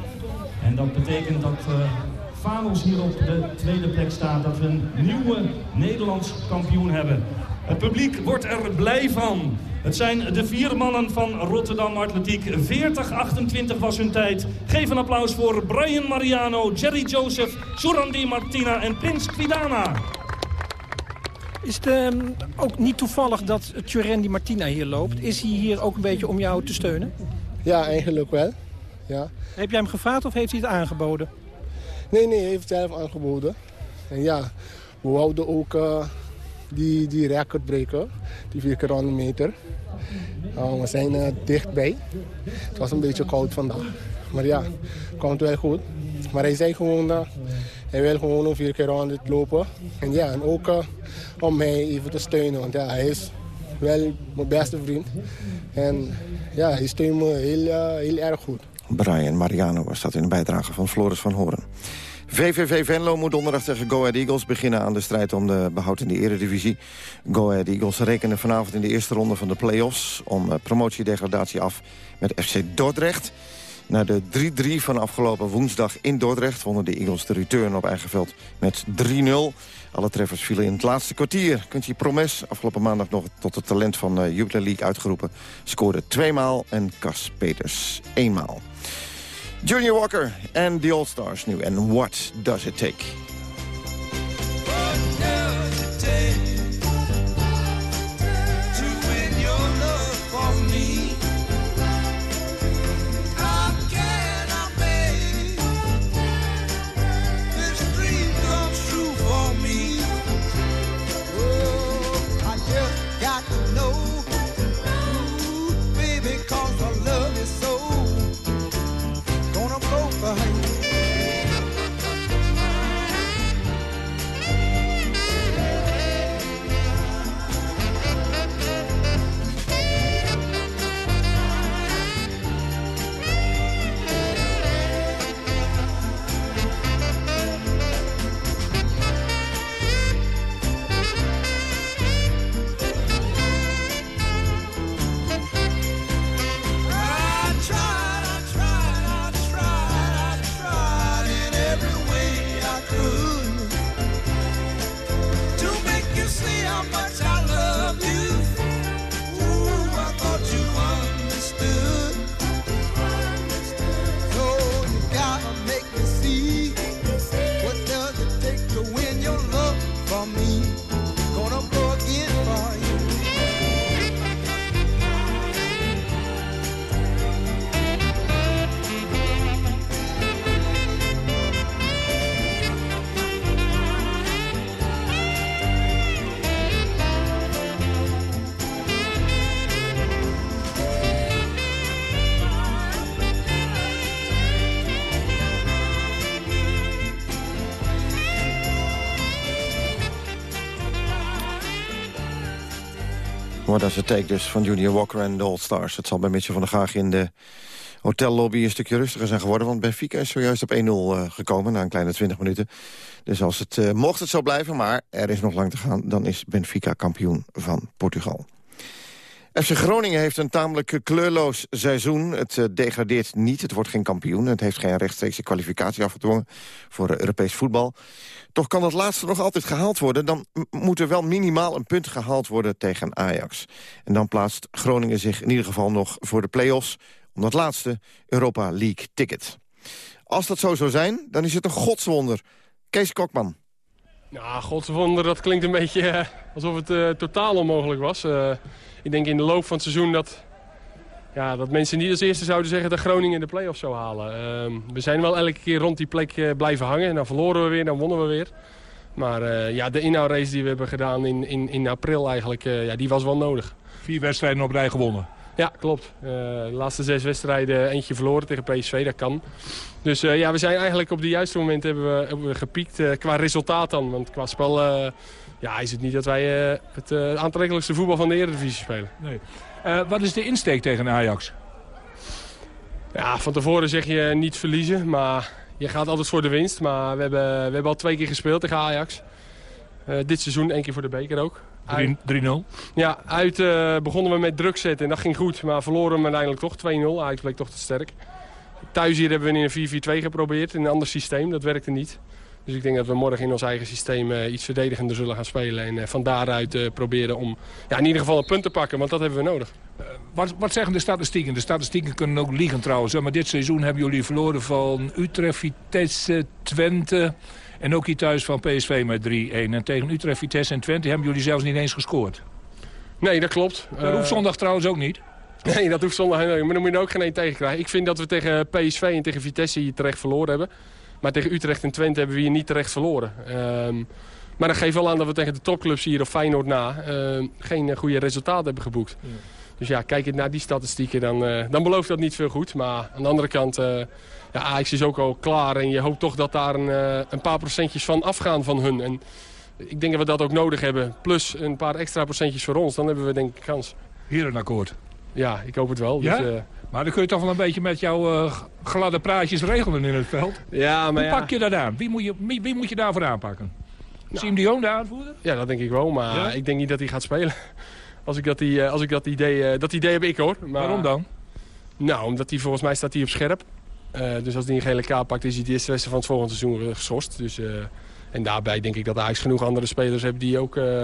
En dat betekent dat uh, Valos hier op de tweede plek staat. Dat we een nieuwe Nederlands kampioen hebben. Het publiek wordt er blij van. Het zijn de vier mannen van Rotterdam Atletiek. 40-28 was hun tijd. Geef een applaus voor Brian Mariano, Jerry Joseph, Surandi Martina en Prins Quidana. Is het uh, ook niet toevallig dat Tjurendi Martina hier loopt? Is hij hier ook een beetje om jou te steunen? Ja, eigenlijk wel. Ja. Heb jij hem gevraagd of heeft hij het aangeboden? Nee, nee, hij heeft het zelf aangeboden. En ja, we wouden ook uh, die, die record breken, die 4 keer 100 meter. We zijn uh, dichtbij. Het was een beetje koud vandaag. Maar ja, komt wel goed. Maar hij zei gewoon, uh, hij wil gewoon een 4 keer 100 lopen. En ja, en ook uh, om mij even te steunen. Want ja, hij is wel mijn beste vriend. En ja, hij steunt me heel, heel erg goed. Brian Mariano was dat in de bijdrage van Floris van Horen. VVV Venlo moet donderdag tegen Go Ahead Eagles beginnen aan de strijd om de behoud in de eredivisie. Go Ahead Eagles rekenen vanavond in de eerste ronde van de play-offs om promotiedegradatie af met FC Dordrecht. Na de 3-3 van afgelopen woensdag in Dordrecht wonnen de Eagles de return op eigen veld met 3-0. Alle treffers vielen in het laatste kwartier. Quincy Promes, afgelopen maandag nog tot het talent van de Jupiler League uitgeroepen... scoorde tweemaal en Cas Peters eenmaal. Junior Walker en The All-Stars nu. En What Does It Take? What does it take dus van Junior Walker en de All-Stars. Het zal bij Mitchell van der Gaag in de hotellobby een stukje rustiger zijn geworden. Want Benfica is zojuist op 1-0 uh, gekomen na een kleine 20 minuten. Dus als het, uh, mocht het zo blijven, maar er is nog lang te gaan... dan is Benfica kampioen van Portugal. FC Groningen heeft een tamelijk kleurloos seizoen. Het uh, degradeert niet, het wordt geen kampioen. Het heeft geen rechtstreekse kwalificatie afgedwongen voor Europees voetbal. Toch kan dat laatste nog altijd gehaald worden. Dan moet er wel minimaal een punt gehaald worden tegen Ajax. En dan plaatst Groningen zich in ieder geval nog voor de play-offs... om dat laatste Europa League ticket. Als dat zo zou zijn, dan is het een godswonder. Kees Kokman. Nou, Godse wonder, dat klinkt een beetje eh, alsof het uh, totaal onmogelijk was. Ik denk in de loop van het seizoen dat, ja, dat mensen niet als eerste zouden zeggen dat Groningen de play-offs zou halen. Ehm, we zijn wel elke keer rond die plek blijven hangen. Dan verloren we weer, dan wonnen we weer. Maar ja, de inhoudrace die we hebben gedaan in, in, in april eigenlijk, ja, die was wel nodig. Vier wedstrijden op rij gewonnen. Ja, klopt. de laatste zes wedstrijden eentje verloren tegen PSV, dat kan. Dus ja, we zijn eigenlijk op de juiste moment hebben we, hebben we gepiekt qua resultaat dan. Want qua spel ja, is het niet dat wij het aantrekkelijkste voetbal van de Eredivisie spelen. Nee. wat is de insteek tegen Ajax? Ja, van tevoren zeg je niet verliezen, maar je gaat altijd voor de winst. Maar we hebben, we hebben al twee keer gespeeld tegen Ajax. dit seizoen één keer voor de beker ook. 3-0? Ja, uit begonnen we met druk zetten en dat ging goed. Maar verloren we uiteindelijk toch 2-0. Ajax bleek toch te sterk. Thuis hier hebben we in een 4-4-2 geprobeerd, in een ander systeem. Dat werkte niet. Dus ik denk dat we morgen in ons eigen systeem uh, iets verdedigender zullen gaan spelen. En uh, van daaruit uh, proberen om ja, in ieder geval een punt te pakken, want dat hebben we nodig. Wat, wat, zeggen de statistieken? De statistieken kunnen ook liegen trouwens. Maar dit seizoen hebben jullie verloren van Utrecht, Vitesse, Twente... en ook hier thuis van PSV met 3-1. En tegen Utrecht, Vitesse en Twente hebben jullie zelfs niet eens gescoord. Nee, dat klopt. Dat hoeft zondag trouwens ook niet. Nee, dat hoeft zondag Maar dan moet je er ook geen één tegen krijgen. Ik vind dat we tegen PSV en tegen Vitesse hier terecht verloren hebben. Maar tegen Utrecht en Twente hebben we hier niet terecht verloren. Um, maar dat geeft wel aan dat we tegen de topclubs hier op Feyenoord na... Uh, geen goede resultaten hebben geboekt. Ja. Dus ja, kijk je naar die statistieken, dan, uh, dan belooft dat niet veel goed. Maar aan de andere kant, uh, ja, Ajax is ook al klaar. En je hoopt toch dat daar een, uh, een paar procentjes van afgaan van hun. En ik denk dat we dat ook nodig hebben. Plus een paar extra procentjes voor ons, dan hebben we denk ik kans. Hier een akkoord. Ja, ik hoop het wel. Ja? Dus. Maar dan kun je toch wel een beetje met jouw uh, gladde praatjes regelen in het veld. Ja, maar Hoe ja. pak je dat aan? Wie moet je, wie, wie moet je daarvoor aanpakken? Nou. Siem de Jong, de aanvoerder? Ja, dat denk ik wel. Maar ja? ik denk niet dat hij gaat spelen. Als ik dat, die, als ik dat idee... dat idee heb ik hoor. Maar, Waarom dan? Nou, omdat hij volgens mij staat hij op scherp. Uh, dus als hij een gele kaart pakt, is hij de eerste wedstrijd van het volgende seizoen geschorst. Dus, en daarbij denk ik dat Ajax genoeg andere spelers heeft die ook uh,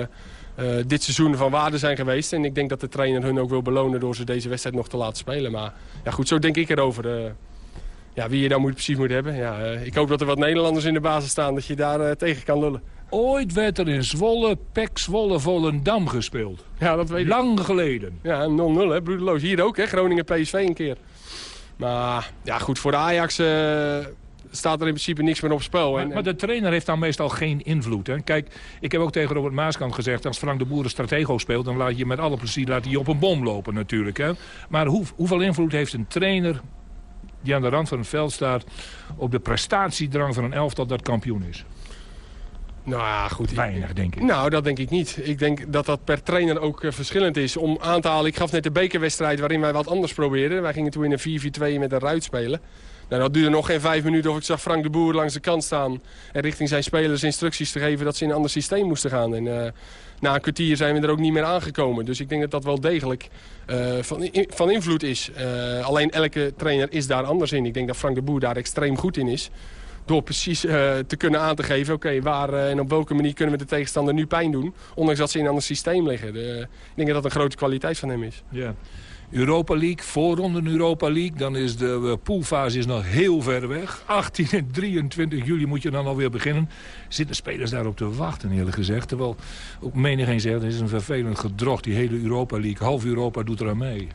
dit seizoen van waarde zijn geweest. En ik denk dat de trainer hun ook wil belonen door ze deze wedstrijd nog te laten spelen. Maar ja, goed, zo denk ik erover. Uh, ja, wie je dan moet, precies moet hebben. Ja, uh, ik hoop dat er wat Nederlanders in de basis staan, dat je daar tegen kan lullen. Ooit werd er in Zwolle, Pek Zwolle, Volendam gespeeld. Ja, dat weet ik. Lang geleden. Ja, 0-0 hè. Hier ook hè, Groningen PSV een keer. Maar ja, goed, voor de Ajax staat er in principe niks meer op spel. Maar, maar, de trainer heeft dan meestal geen invloed. Hè? Kijk, ik heb ook tegen Robert Maaskant gezegd... als Frank de Boer een stratego speelt... dan laat je met alle plezier laat je op een bom lopen natuurlijk. Hè? Maar hoe, hoeveel invloed heeft een trainer die aan de rand van het veld staat... op de prestatiedrang van een elftal dat kampioen is? Nou ja, goed. Weinig, denk ik. Nou, dat denk ik niet. Ik denk dat dat per trainer ook uh, verschillend is. Om aan te halen, ik gaf net de bekerwedstrijd waarin wij wat anders probeerden. Wij gingen toen in een 4-4-2 met een ruit spelen. Nou, dat duurde nog geen vijf minuten of ik zag Frank de Boer langs de kant staan... en richting zijn spelers instructies te geven dat ze in een ander systeem moesten gaan. En uh, na een kwartier zijn we er ook niet meer aangekomen. Dus ik denk dat dat wel degelijk uh, van, van invloed is. Uh, alleen elke trainer is daar anders in. Ik denk dat Frank de Boer daar extreem goed in is. Door precies te kunnen aan te geven, oké, waar en op welke manier kunnen we de tegenstander nu pijn doen. Ondanks dat ze in een ander systeem liggen. Ik denk dat dat een grote kwaliteit van hem is. Ja. Europa League, voorronde Europa League. Dan is de poolfase is nog heel ver weg. 18 en 23 juli moet je dan alweer beginnen. Zitten spelers daarop te wachten, eerlijk gezegd. Terwijl ook menigeen zegt, het is een vervelend gedrocht, die hele Europa League. Half Europa doet er aan mee.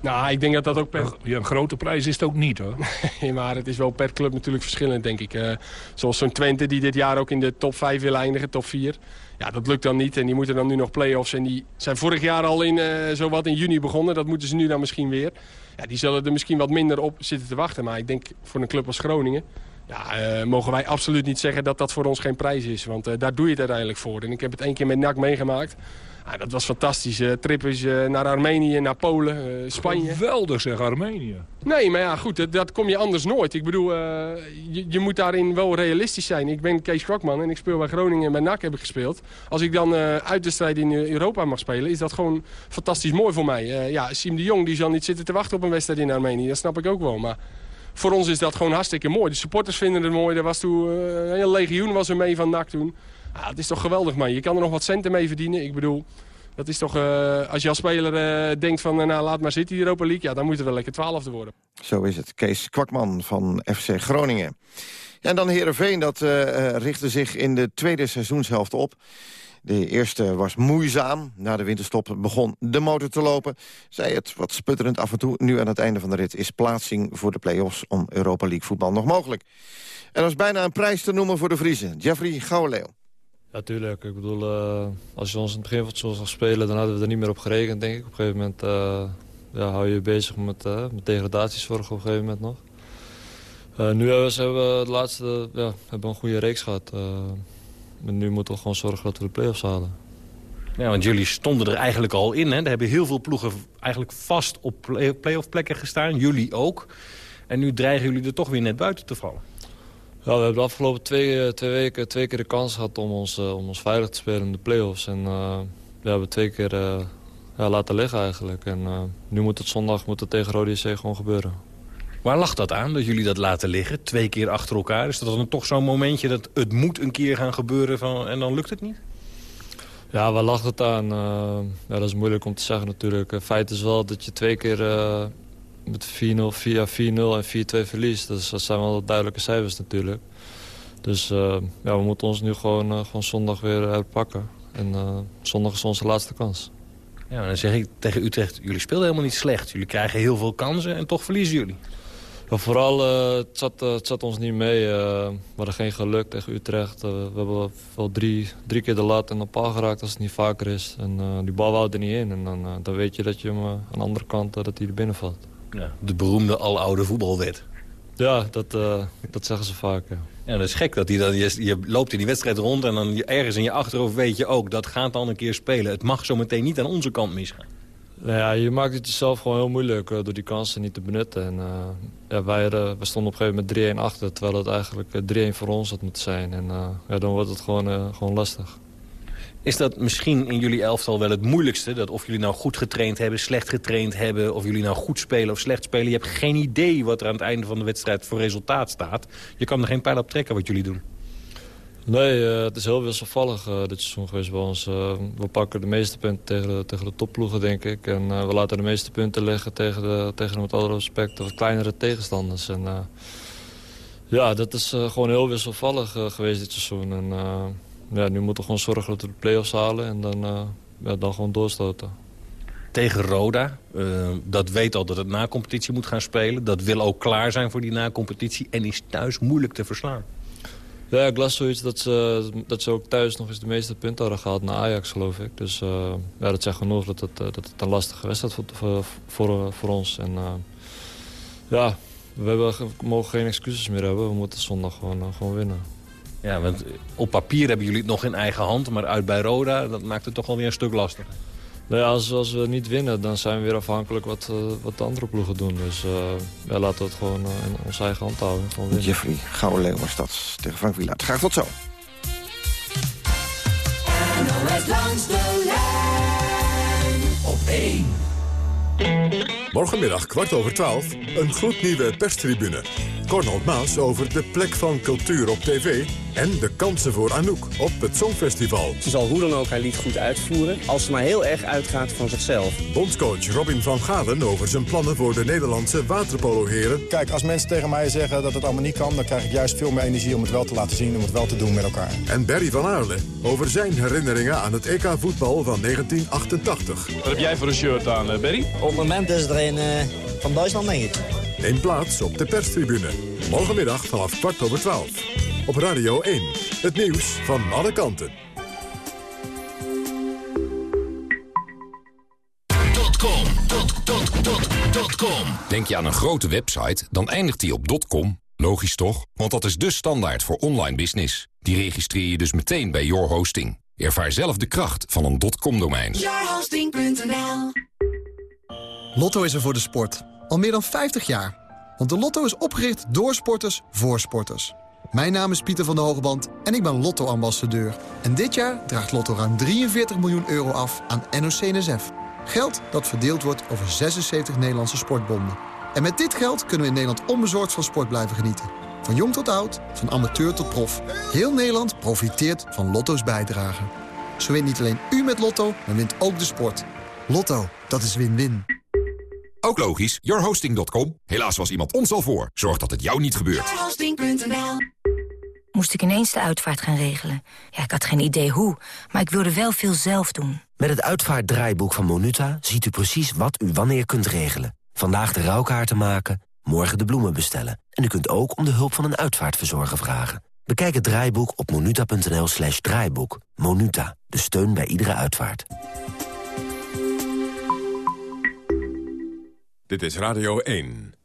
Nou, ik denk dat dat ook per... Ja, een grote prijs is het ook niet, hoor. nee, maar het is wel per club natuurlijk verschillend, denk ik. Uh, zoals zo'n Twente die dit jaar ook in de top 5 wil eindigen, top 4. Ja, dat lukt dan niet. En die moeten dan nu nog play-offs. En die zijn vorig jaar al in, uh, zowat in juni begonnen. Dat moeten ze nu dan misschien weer. Ja, die zullen er misschien wat minder op zitten te wachten. Maar ik denk voor een club als Groningen... Ja, uh, mogen wij absoluut niet zeggen dat dat voor ons geen prijs is. Want uh, daar doe je het uiteindelijk voor. En ik heb het één keer met NAC meegemaakt. Ah, dat was fantastisch. Uh, trip is uh, naar Armenië, naar Polen, uh, Spanje. Geweldig zeg, Armenië. Nee, maar ja, goed, dat, dat kom je anders nooit. Ik bedoel, je, je, moet daarin wel realistisch zijn. Ik ben Kees Kwakman en ik speel bij Groningen en bij NAC heb ik gespeeld. Als ik dan uit de strijd in Europa mag spelen, is dat gewoon fantastisch mooi voor mij. ja, Siem de Jong die zal niet zitten te wachten op een wedstrijd in Armenië. Dat snap ik ook wel, maar voor ons is dat gewoon hartstikke mooi. De supporters vinden het mooi. Er was toen, een hele legioen was er mee van NAC toen. Ah, het is toch geweldig, man. Je kan er nog wat centen mee verdienen. Ik bedoel, dat is toch, uh, als je als speler uh, denkt van, uh, nou laat maar zitten die Europa League. Ja, dan moet het wel lekker twaalfde worden. Zo is het. Kees Kwakman van FC Groningen. En dan Heerenveen, dat richtte zich in de tweede seizoenshelft op. De eerste was moeizaam. Na de winterstop begon de motor te lopen. Zij het wat sputterend af en toe. Nu aan het einde van de rit is plaatsing voor de play-offs... om Europa League voetbal nog mogelijk. En dat is bijna een prijs te noemen voor de Vriezen. Jeffrey Gouwenleeuw. Ja, tuurlijk. Ik bedoel, uh, als je ons in het begin van het seizoen zag spelen... dan hadden we er niet meer op gerekend, denk ik. Op een gegeven moment uh, ja, hou je je bezig met, uh, met degradatiezorg op een gegeven moment nog. nu hebben we, hebben we laatste ja, hebben een goede reeks gehad. Maar nu moeten we gewoon zorgen dat we de play-offs halen. Ja, want jullie stonden er eigenlijk al in. Hè? Er hebben heel veel ploegen eigenlijk vast op play-off plekken gestaan. Jullie ook. En nu dreigen jullie er toch weer net buiten te vallen. Ja, we hebben de afgelopen twee, eh, twee weken twee keer de kans gehad om ons, uh, om ons veilig te spelen in de play-offs. En uh, we hebben twee keer ja, laten liggen eigenlijk. En nu moet het zondag moet het tegen Rode JC gewoon gebeuren. Waar lag dat aan, dat jullie dat laten liggen? Twee keer achter elkaar? Is dat dan toch zo'n momentje dat het moet een keer gaan gebeuren van, en dan lukt het niet? Ja, waar lag het aan? Uh, ja, dat is moeilijk om te zeggen natuurlijk. Het feit is wel dat je twee keer uh, met 4-0, via 4-0 en 4-2 verliest. Dus dat zijn wel duidelijke cijfers natuurlijk. Dus uh, ja, we moeten ons nu gewoon, gewoon zondag weer uitpakken. En zondag is onze laatste kans. Ja, dan zeg ik tegen Utrecht, jullie speelden helemaal niet slecht. Jullie krijgen heel veel kansen en toch verliezen jullie. Ja, vooral, het, zat, het zat ons niet mee. We hadden geen geluk tegen Utrecht. we hebben wel drie, drie keer de lat en een paal geraakt als het niet vaker is. En die bal wou er niet in. En dan, dan weet je dat je hem aan de andere kant dat hij er binnen valt. Ja, de beroemde aloude voetbalwet. Ja, dat, dat zeggen ze vaak, ja. ja. dat is gek. Dat hij dan, je, je, loopt in die wedstrijd rond en dan ergens in je achterhoofd weet je ook... dat gaat dan een keer spelen. Het mag zo meteen niet aan onze kant misgaan. Nou ja, je maakt het jezelf gewoon heel moeilijk uh, door die kansen niet te benutten. En, uh, ja, wij, wij, stonden op een gegeven moment 3-1 achter, terwijl het eigenlijk 3-1 voor ons had moeten zijn. En uh, ja, dan wordt het gewoon, gewoon lastig. Is dat misschien in jullie elftal wel het moeilijkste? Dat of jullie nou goed getraind hebben, slecht getraind hebben... of jullie nou goed spelen of slecht spelen. Je hebt geen idee wat er aan het einde van de wedstrijd voor resultaat staat. Je kan er geen pijl op trekken wat jullie doen. Nee, uh, het is heel wisselvallig uh, dit seizoen geweest bij ons. Uh, we pakken de meeste punten tegen de, tegen de topploegen, denk ik. En we laten de meeste punten liggen tegen, de, tegen met alle respect kleinere tegenstanders. En, ja, dat is gewoon heel wisselvallig geweest dit seizoen. En ja, nu moeten we gewoon zorgen dat we de play-offs halen en dan, ja, dan gewoon doorstoten. Tegen Roda, dat weet al dat het na-competitie moet gaan spelen. Dat wil ook klaar zijn voor die na-competitie en is thuis moeilijk te verslaan. Ja, ik las zoiets dat ze, dat ze ook thuis nog eens de meeste punten hadden gehaald naar Ajax, geloof ik. Dus uh, ja, dat zegt genoeg dat het, dat het een lastige wedstrijd voor, voor, voor, ons. En uh, ja, we, hebben, we mogen geen excuses meer hebben. We moeten zondag gewoon, gewoon winnen. Ja, want op papier hebben jullie het nog in eigen hand. Maar uit bij Roda, dat maakt het toch wel weer een stuk lastiger. Nou ja, als, als, we niet winnen, dan zijn we weer afhankelijk wat, uh, wat de andere ploegen doen. Dus uh, ja, laten we het gewoon uh, in onze eigen hand houden. Gewoon. Jeffrey Gouwenleeuw was dat tegen Frank Wielaert. Graag tot zo. NOS langs de lijn op 1. Morgenmiddag kwart over twaalf, een gloednieuwe perstribune. Cornel Maas over de plek van cultuur op tv... en de kansen voor Anouk op het Songfestival. Ze zal hoe dan ook haar lied goed uitvoeren... als ze maar heel erg uitgaat van zichzelf. Bondscoach Robin van Galen over zijn plannen voor de Nederlandse waterpoloheren. Kijk, als mensen tegen mij zeggen dat het allemaal niet kan... dan krijg ik juist veel meer energie om het wel te laten zien... om het wel te doen met elkaar. En Barry van Aarle over zijn herinneringen aan het EK voetbal van 1988. Wat heb jij voor een shirt aan, eh, Barry? Op het moment is er een uh, van Duitsland, denk ik. Neem plaats op de perstribune. Morgenmiddag vanaf kwart over twaalf. Op Radio 1. Het nieuws van alle kanten. .com, dot, dot, dot, dot .com. Denk je aan een grote website, dan eindigt die op .com. Logisch toch? Want dat is de standaard voor online business. Die registreer je dus meteen bij Your Hosting. Ervaar zelf de kracht van een .com-domein. Yourhosting.nl Lotto is er voor de sport. Al meer dan 50 jaar. Want de Lotto is opgericht door sporters voor sporters. Mijn naam is Pieter van der Hogeband en ik ben Lotto-ambassadeur. En dit jaar draagt Lotto ruim 43 miljoen euro af aan NOC-NSF. Geld dat verdeeld wordt over 76 Nederlandse sportbonden. En met dit geld kunnen we in Nederland onbezorgd van sport blijven genieten. Van jong tot oud, van amateur tot prof. Heel Nederland profiteert van Lotto's bijdrage. Zo wint niet alleen u met Lotto, maar wint ook de sport. Lotto, dat is win-win. Ook logisch, yourhosting.com. Helaas was iemand ons al voor. Zorg dat het jou niet gebeurt. Yourhosting.nl moest ik ineens de uitvaart gaan regelen. Ja, ik had geen idee hoe, maar ik wilde wel veel zelf doen. Met het uitvaartdraaiboek van Monuta ziet u precies wat u wanneer kunt regelen. Vandaag de rouwkaarten maken, morgen de bloemen bestellen. En u kunt ook om de hulp van een uitvaartverzorger vragen. Bekijk het draaiboek op monuta.nl slash draaiboek. Monuta, de steun bij iedere uitvaart. Dit is Radio 1.